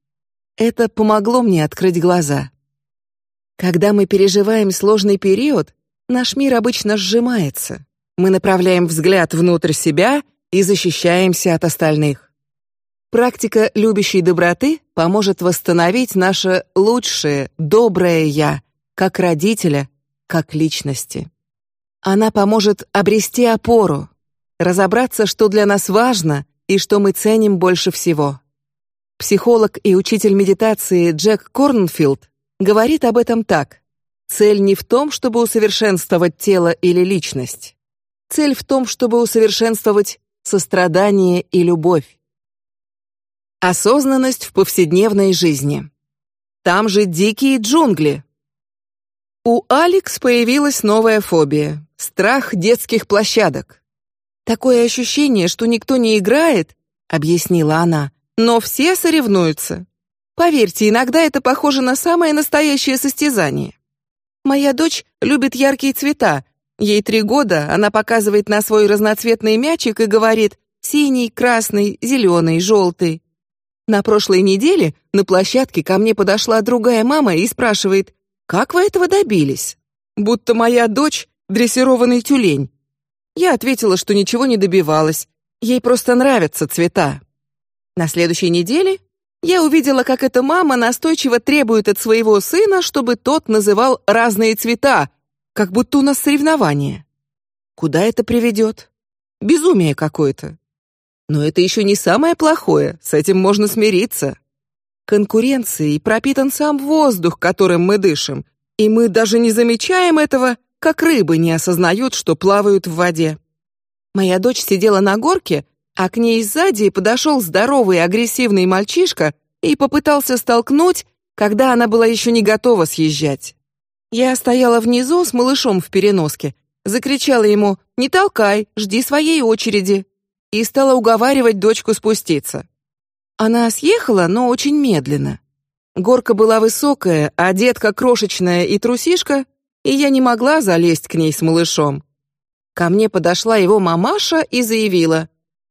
A: Это помогло мне открыть глаза. Когда мы переживаем сложный период, наш мир обычно сжимается. Мы направляем взгляд внутрь себя и защищаемся от остальных. Практика любящей доброты поможет восстановить наше лучшее, доброе я, как родителя, как личности. Она поможет обрести опору, разобраться, что для нас важно и что мы ценим больше всего. Психолог и учитель медитации Джек Корнфилд говорит об этом так: Цель не в том, чтобы усовершенствовать тело или личность. Цель в том, чтобы усовершенствовать сострадание и любовь. Осознанность в повседневной жизни. Там же дикие джунгли. У Алекс появилась новая фобия страх детских площадок. Такое ощущение, что никто не играет, объяснила она. Но все соревнуются. Поверьте, иногда это похоже на самое настоящее состязание. Моя дочь любит яркие цвета. Ей три года, она показывает на свой разноцветный мячик и говорит синий, красный, зеленый, желтый. На прошлой неделе на площадке ко мне подошла другая мама и спрашивает, как вы этого добились? Будто моя дочь дрессированный тюлень. Я ответила, что ничего не добивалась. Ей просто нравятся цвета. На следующей неделе я увидела, как эта мама настойчиво требует от своего сына, чтобы тот называл разные цвета, как будто у нас соревнование. Куда это приведет? Безумие какое-то. Но это еще не самое плохое. С этим можно смириться. Конкуренцией пропитан сам воздух, которым мы дышим, и мы даже не замечаем этого, как рыбы не осознают, что плавают в воде. Моя дочь сидела на горке, а к ней сзади подошел здоровый агрессивный мальчишка и попытался столкнуть, когда она была еще не готова съезжать. Я стояла внизу с малышом в переноске, закричала ему: "Не толкай, жди своей очереди", и стала уговаривать дочку спуститься. Она съехала, но очень медленно. Горка была высокая, а детка крошечная и трусишка, и я не могла залезть к ней с малышом. Ко мне подошла его мамаша и заявила: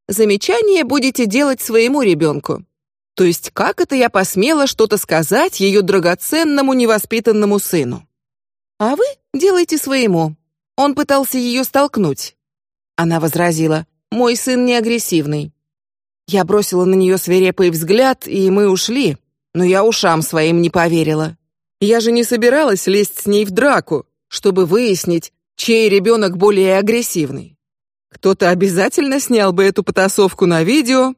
A: "Замечание будете делать своему ребенку". То есть как это я посмела что-то сказать ее драгоценному невоспитанному сыну? А вы делайте своему. Он пытался ее столкнуть. Она возразила: "Мой сын не агрессивный". Я бросила на нее свирепый взгляд, и мы ушли. Но я ушам своим не поверила. Я же не собиралась лезть с ней в драку, чтобы выяснить, чей ребенок более агрессивный. Кто-то обязательно снял бы эту потасовку на видео.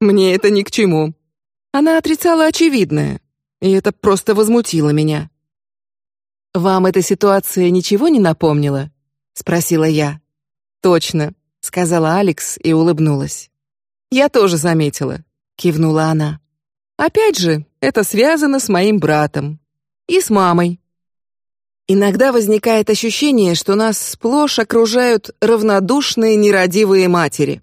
A: Мне это ни к чему. Она отрицала очевидное, и это просто возмутило меня. Вам эта ситуация ничего не напомнила? спросила я. Точно, сказала Алекс и улыбнулась. Я тоже заметила, кивнула она. Опять же, это связано с моим братом и с мамой. Иногда возникает ощущение, что нас сплошь окружают равнодушные нерадивые матери.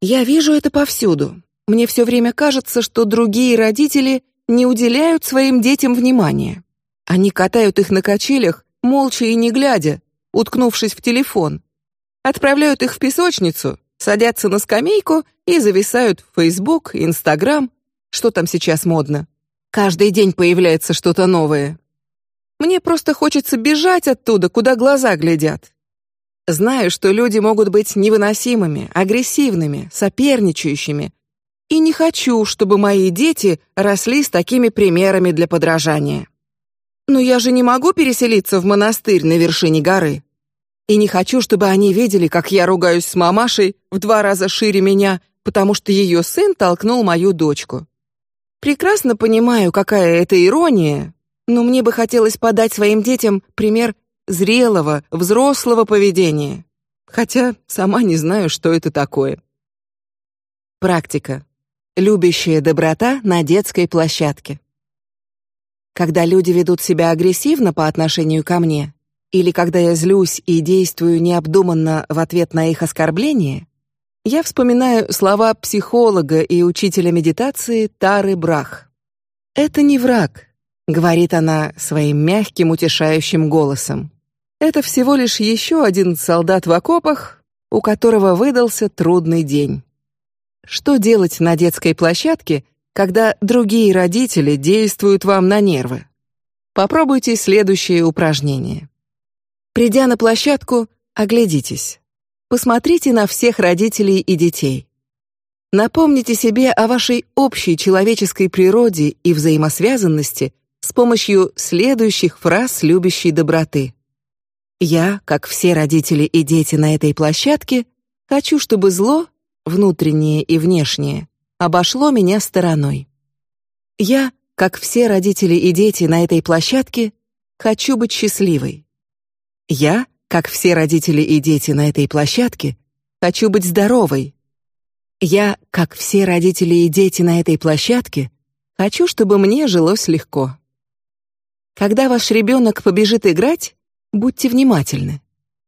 A: Я вижу это повсюду. Мне все время кажется, что другие родители не уделяют своим детям внимания. Они катают их на качелях, молча и не глядя, уткнувшись в телефон, отправляют их в песочницу, садятся на скамейку и зависают в Facebook, Instagram, что там сейчас модно. Каждый день появляется что-то новое. Мне просто хочется бежать оттуда, куда глаза глядят. Знаю, что люди могут быть невыносимыми, агрессивными, соперничающими, и не хочу, чтобы мои дети росли с такими примерами для подражания. Но я же не могу переселиться в монастырь на вершине горы. И не хочу, чтобы они видели, как я ругаюсь с мамашей в два раза шире меня, потому что ее сын толкнул мою дочку. Прекрасно понимаю, какая это ирония, но мне бы хотелось подать своим детям пример зрелого, взрослого поведения. Хотя сама не знаю, что это такое. Практика. Любящая доброта на детской площадке. Когда люди ведут себя агрессивно по отношению ко мне, или когда я злюсь и действую необдуманно в ответ на их оскорбления, я вспоминаю слова психолога и учителя медитации Тары Брах. Это не враг, говорит она своим мягким утешающим голосом. Это всего лишь еще один солдат в окопах, у которого выдался трудный день. Что делать на детской площадке, когда другие родители действуют вам на нервы? Попробуйте следующее упражнение. Придя на площадку, оглядитесь. Посмотрите на всех родителей и детей. Напомните себе о вашей общей человеческой природе и взаимосвязанности с помощью следующих фраз любящей доброты. Я, как все родители и дети на этой площадке, хочу, чтобы зло, внутреннее и внешнее, обошло меня стороной. Я, как все родители и дети на этой площадке, хочу быть счастливой. Я, как все родители и дети на этой площадке, хочу быть здоровой. Я, как все родители и дети на этой площадке, хочу, чтобы мне жилось легко. Когда ваш ребенок побежит играть, будьте внимательны.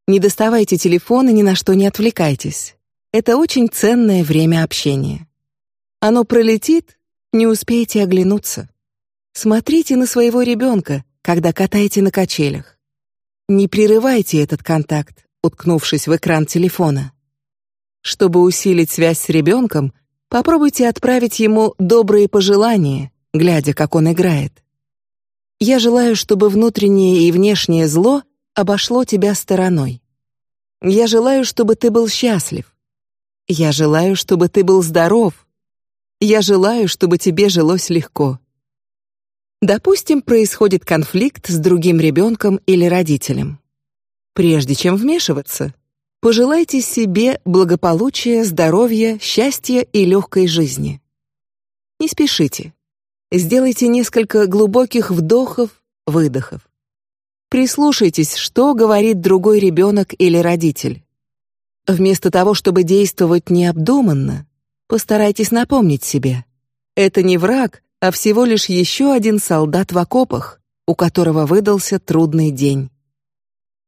A: Не доставайте телефон и ни на что не отвлекайтесь. Это очень ценное время общения. Оно пролетит, не успеете оглянуться. Смотрите на своего ребенка, когда катаете на качелях. Не прерывайте этот контакт, уткнувшись в экран телефона. Чтобы усилить связь с ребенком, попробуйте отправить ему добрые пожелания, глядя, как он играет. Я желаю, чтобы внутреннее и внешнее зло обошло тебя стороной. Я желаю, чтобы ты был счастлив. Я желаю, чтобы ты был здоров. Я желаю, чтобы тебе жилось легко. Допустим, происходит конфликт с другим ребенком или родителем. Прежде чем вмешиваться, пожелайте себе благополучия, здоровья, счастья и легкой жизни. Не спешите. Сделайте несколько глубоких вдохов, выдохов. Прислушайтесь, что говорит другой ребенок или родитель. Вместо того, чтобы действовать необдуманно, постарайтесь напомнить себе: это не враг, а всего лишь еще один солдат в окопах, у которого выдался трудный день.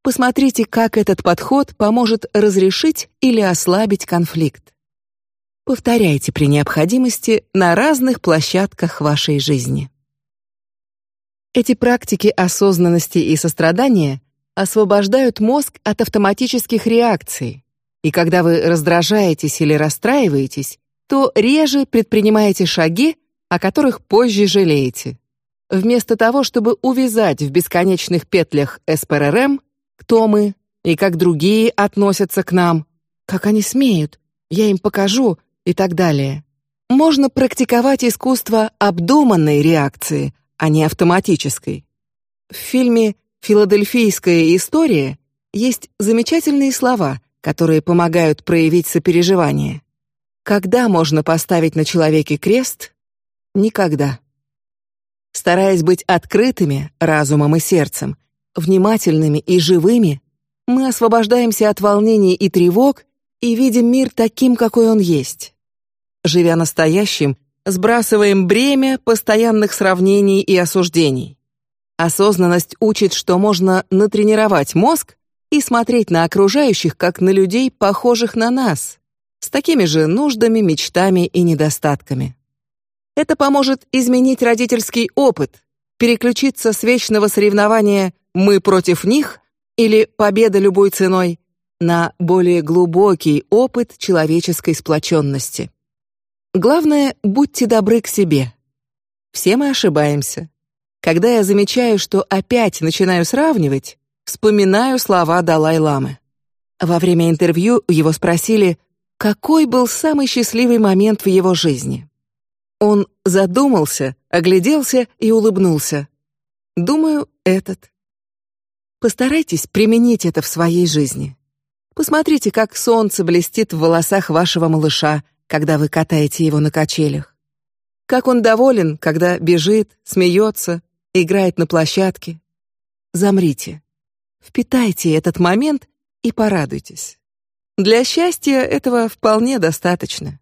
A: Посмотрите, как этот подход поможет разрешить или ослабить конфликт. Повторяйте при необходимости на разных площадках вашей жизни. Эти практики осознанности и сострадания освобождают мозг от автоматических реакций, и когда вы раздражаетесь или расстраиваетесь, то реже предпринимаете шаги, о которых позже жалеете. Вместо того, чтобы увязать в бесконечных петлях СПРМ, кто мы и как другие относятся к нам, как они смеют, я им покажу и так далее. Можно практиковать искусство обдуманной реакции, а не автоматической. В фильме «Филадельфийская история» есть замечательные слова, которые помогают проявить сопереживание. Когда можно поставить на человеке крест, Никогда. Стараясь быть открытыми разумом и сердцем, внимательными и живыми, мы освобождаемся от волнений и тревог и видим мир таким, какой он есть. Живя настоящим, сбрасываем бремя постоянных сравнений и осуждений. Осознанность учит, что можно натренировать мозг и смотреть на окружающих как на людей, похожих на нас, с такими же нуждами, мечтами и недостатками. Это поможет изменить родительский опыт, переключиться с вечного соревнования «мы против них» или «победа любой ценой» на более глубокий опыт человеческой сплоченности. Главное, будьте добры к себе. Все мы ошибаемся. Когда я замечаю, что опять начинаю сравнивать, вспоминаю слова Далай-ламы. Во время интервью его спросили, какой был самый счастливый момент в его жизни. Он задумался, огляделся и улыбнулся. Думаю, этот. Постарайтесь применить это в своей жизни. Посмотрите, как солнце блестит в волосах вашего малыша, когда вы катаете его на качелях. Как он доволен, когда бежит, смеется, играет на площадке. Замрите, впитайте этот момент и порадуйтесь. Для счастья этого вполне достаточно.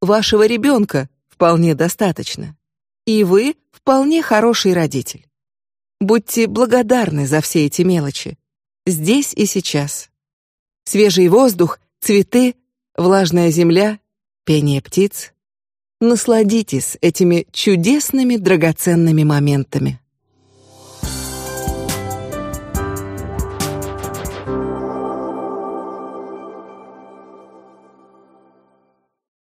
A: Вашего ребенка вполне достаточно. И вы вполне хороший родитель. Будьте благодарны за все эти мелочи. Здесь и сейчас. Свежий воздух, цветы, влажная земля, пение птиц. Насладитесь этими чудесными драгоценными моментами.